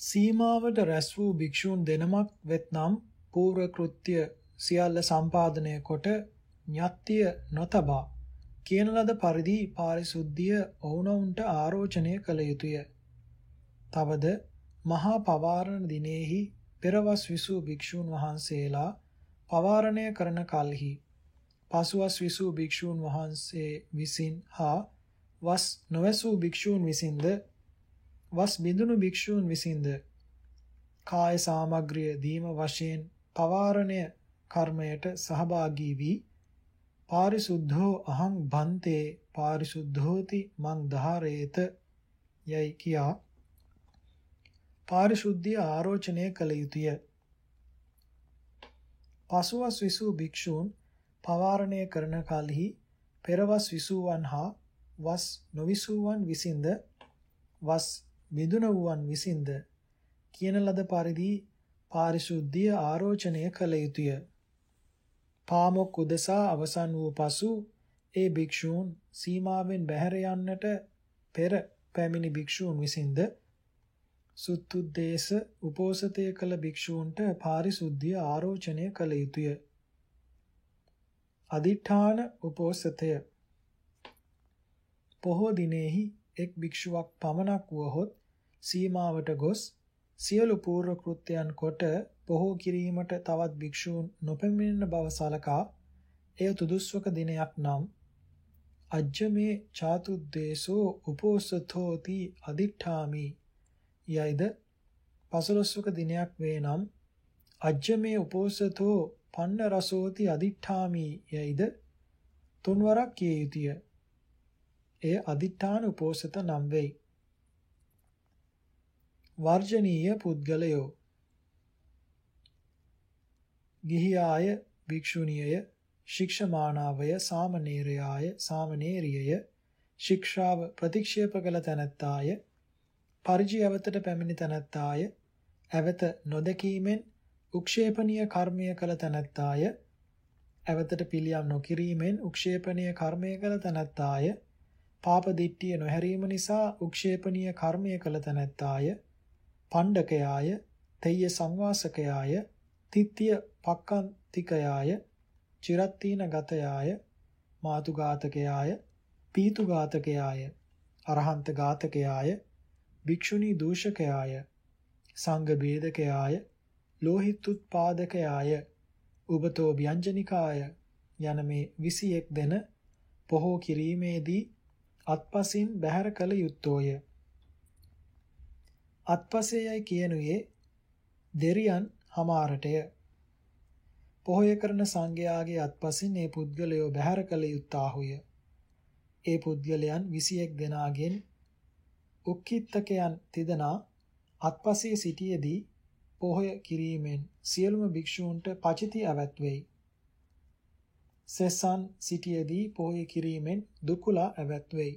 සීමාවට රැස් වූ භික්ෂූන් දෙනමක් වෙත්නම් පූර්ව කෘත්‍ය සියල්ල සම්පාදනය කොට ඤත්තිය නොතබා. කියන ලද පරිදි පාරිසුද්ධිය ඔවුනොවුන්ට ආරෝචනය කළ යුතුය. තවද මහා පවාරණ දිනෙහි පෙරවස් විසූ භික්ෂූන් වහන්සේලා පවාරණය කරන කල්හි පසුවස් විසූ භික්ෂූන් වහන්සේ විසින් හා වස් නොවැසූ භික්ෂූන් විසින්ද වස් බිඳුණු භික්ෂූන් විසින්ද කාය සාමග්‍රිය දීම වශයෙන් පවාරණය කර්මයට සහභාගී වී පාරිසුද්ධෝ අහං බන්තේ පාරිසුද්ධෝති මං ධාරේත යයි කියා පාරිශුද්ධිය ආරෝචනය කළ යුතුය. පසුවස් විසූ භික්ෂූන් පවාරණය කරන කලෙහි පෙරවස් විසූවන් හා වස් නොවිසූවන් විසින්ද වස් මිදුන වූවන් විසින්ද කියන ලද පරිදි පාරිශුද්ධිය ආරෝචනය කළ යුතුය. පාමොක් උදෙසා අවසන් වූ පසු ඒ භික්ෂූන් සීමාවෙන් බැහැර යන්නට පෙර පැමිණි භික්ෂූන් විසින්ද සුත්තුද්දේශ උපෝසතය කළ භික්ෂූන්ට පාරිශුද්ධිය ආරෝචනය කළ යුතුය. අදිඨාන උපෝසතය පොහෝ දිනෙහි එක් භික්ෂුවක් පමණක් වුවහොත් සීමාවට ගොස් සියලු පූර්ව කෘත්‍යයන් කොට පොහෝ කිරීමට තවත් භික්ෂූන් නොපැමිණෙන බව සලකා එය තුදුස්වක දිනයක් නම් අජ්ජමේ චාතුද්දේශෝ උපෝසතෝති අදිඨාමි යයිද පසළොස්වක දිනයක් වේ නම් අජ්ජමේ උපෝසතෝ පන්න රසෝති අදිඨාමි යයිද තුන්වරක් කිය යුතුය. එය අදිඨාන උපෝසත නම් වෙයි. වර්ජනීය පුද්ගලයෝ ගිහියාය භික්ෂුණියය ශික්ෂමානාවය සාමණේරයාය සාමණේරියය ශික්ෂාව ප්‍රතික්ෂේප කළ තැනැත්තාය පරිජි අවතට පැමිණි තැනැත්තාය ඇවත නොදකීමෙන් උක්ෂේපනීය කර්මය කළ තැනැත්තාය ඇවතට පිළියම් නොකිරීමෙන් උක්ෂේපනීය කර්මය කළ තැනැත්තාය පාප දිට්ඨිය නොහැරීම නිසා උක්ෂේපනීය කර්මය කළ තැනැත්තාය පණ්ඩකයාය තෙය්‍ය සංවාසකයාය තිත්‍ය පක්කන්තිකයාය චිරත්තීන ගතයාය මාතු ඝාතකයාය පීතු ඝාතකයාය අරහන්ත ඝාතකයාය භික්ෂුණී දූෂකයාය සංඝ බේදකයාය ලෝහිතුත්පාදකයාය උබතෝ ව්‍යංජනිකාය යන මේ 21 දෙන පොහෝ කිරීමේදී අත්පසින් බැහැර කළ යුත්තෝය. අත්පසේයයි කියනුවේ දෙරියන් හමාරටය. පොහොය කරන සංඝයාගේ අත්පසින් ඒ පුද්ගලයෝ බැහැර කළ යුත්තාහුය. ඒ පුද්ගලයන් 21 දෙනාගෙන් උක්කිත්තකයන් තිදෙනා අත්පසේ සිටියේදී පොහොය කිරීමෙන් සියලුම භික්ෂූන්ට පචිති අවත් වෙයි. සෙසන් සිටියේදී පොහොය කිරීමෙන් දුකුලා ඇවැත් වෙයි.